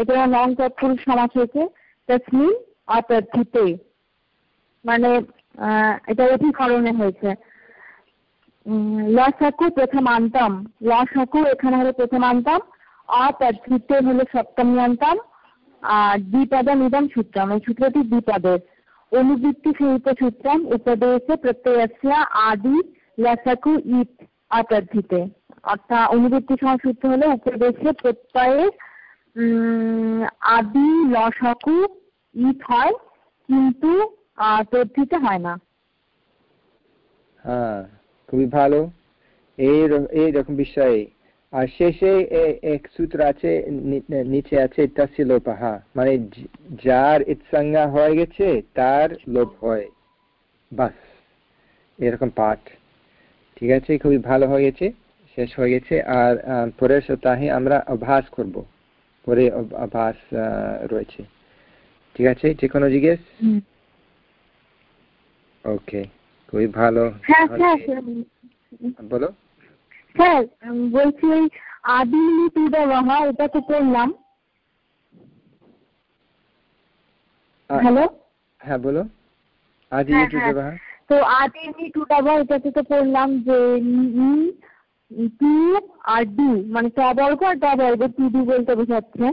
এটা নন তৎপুরুষ সমাস হয়েছে, তসমিন অতদ্ধিতে। মানে এটা অধিকরণে হয়েছে। লসাকু প্রথমান্তম, লসাকু এখানে হলো প্রথমান্তম, অতদ্ধিতে হলো সপ্তমিয়ান্তম আর দ্বিপদম ইদম সূত্রম, এই সূত্রটি দ্বিপদের। অনুবৃত্তি সহিত সূত্রাম উপদেশে প্রত্যয় আদি লসাকু ইত অতর্ধিতে অর্থাৎ অনুবৃত্তি সহসূত্র হলো উপদেশে প্রত্যয়ের আদি লসাকু ইত হয়, কিন্তু তর্ধিতে হয় না। হ্যাঁ খুবই ভালো। এই এই রকম বিষয়ে আর শেষে এক সূত্র আছে নিচে আছে তস্য লোপাহা। মানে যার ইৎসংজ্ঞা হয়ে গেছে তার লোপ হয়। বাস এরকম পাঠ। ঠিক আছে খুবই ভালো হয়ে গেছে শেষ হয়ে গেছে। আর পরের সপ্তাহে আমরা অভ্যাস করব। পরে অভ্যাস রয়েছে। ঠিক আছে যে কোনো জিজ্ঞেস? ওকে খুবই ভালো হ্যাঁ, বলো। স্যার বলছি ওই আদিনি টুডাবাহ এটা তো পড়লাম হ্যালো? হ্যাঁ বলো। আদি হ্যাঁ, টুডাবাহ তো আদিনি টুডাবাহ এটাতে তো পড়লাম যে ই টু আর ডু মানে ট বর্গ আর ড বর্গ টু ডি বলতে বোঝাচ্ছে।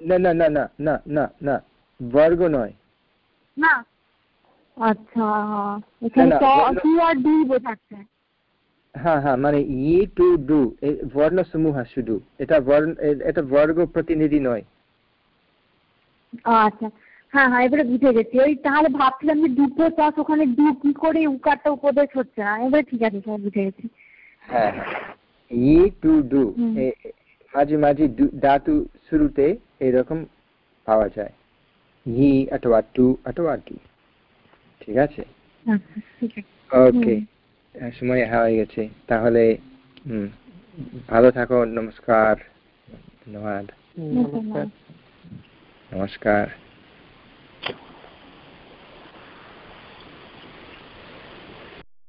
না না না না না না না বর্গ নয়। না? আচ্ছা এখানে টু আর ডু বোঝাচ্ছে। হ্যাঁ হ্যাঁ মানে ই টু ডু বর্ণ সমূহ শুধু। এটা বর্ণ এটা বর্গ প্রতিনিধি নয় আচ্ছা। হ্যাঁ হ্যাঁ এবারে বুঝে গেছি। ওই তাহলে ভাবছিলাম যে দুটো চাষ ওখানে ডু কি করে উকারটা উপদেশ হচ্ছে না। এবারে ঠিক আছে স্যার বুঝে গেছি। হ্যাঁ ই টু ডু মাঝে মাঝে ধাতু শুরুতে এরকম পাওয়া যায়। ই অথবা টু অথবা ডু ঠিক আছে? ওকে সময় হয়ে গেছে। তাহলে ভালো থাকো নমস্কার ধন্যবাদ। নমস্কার। নমস্কার।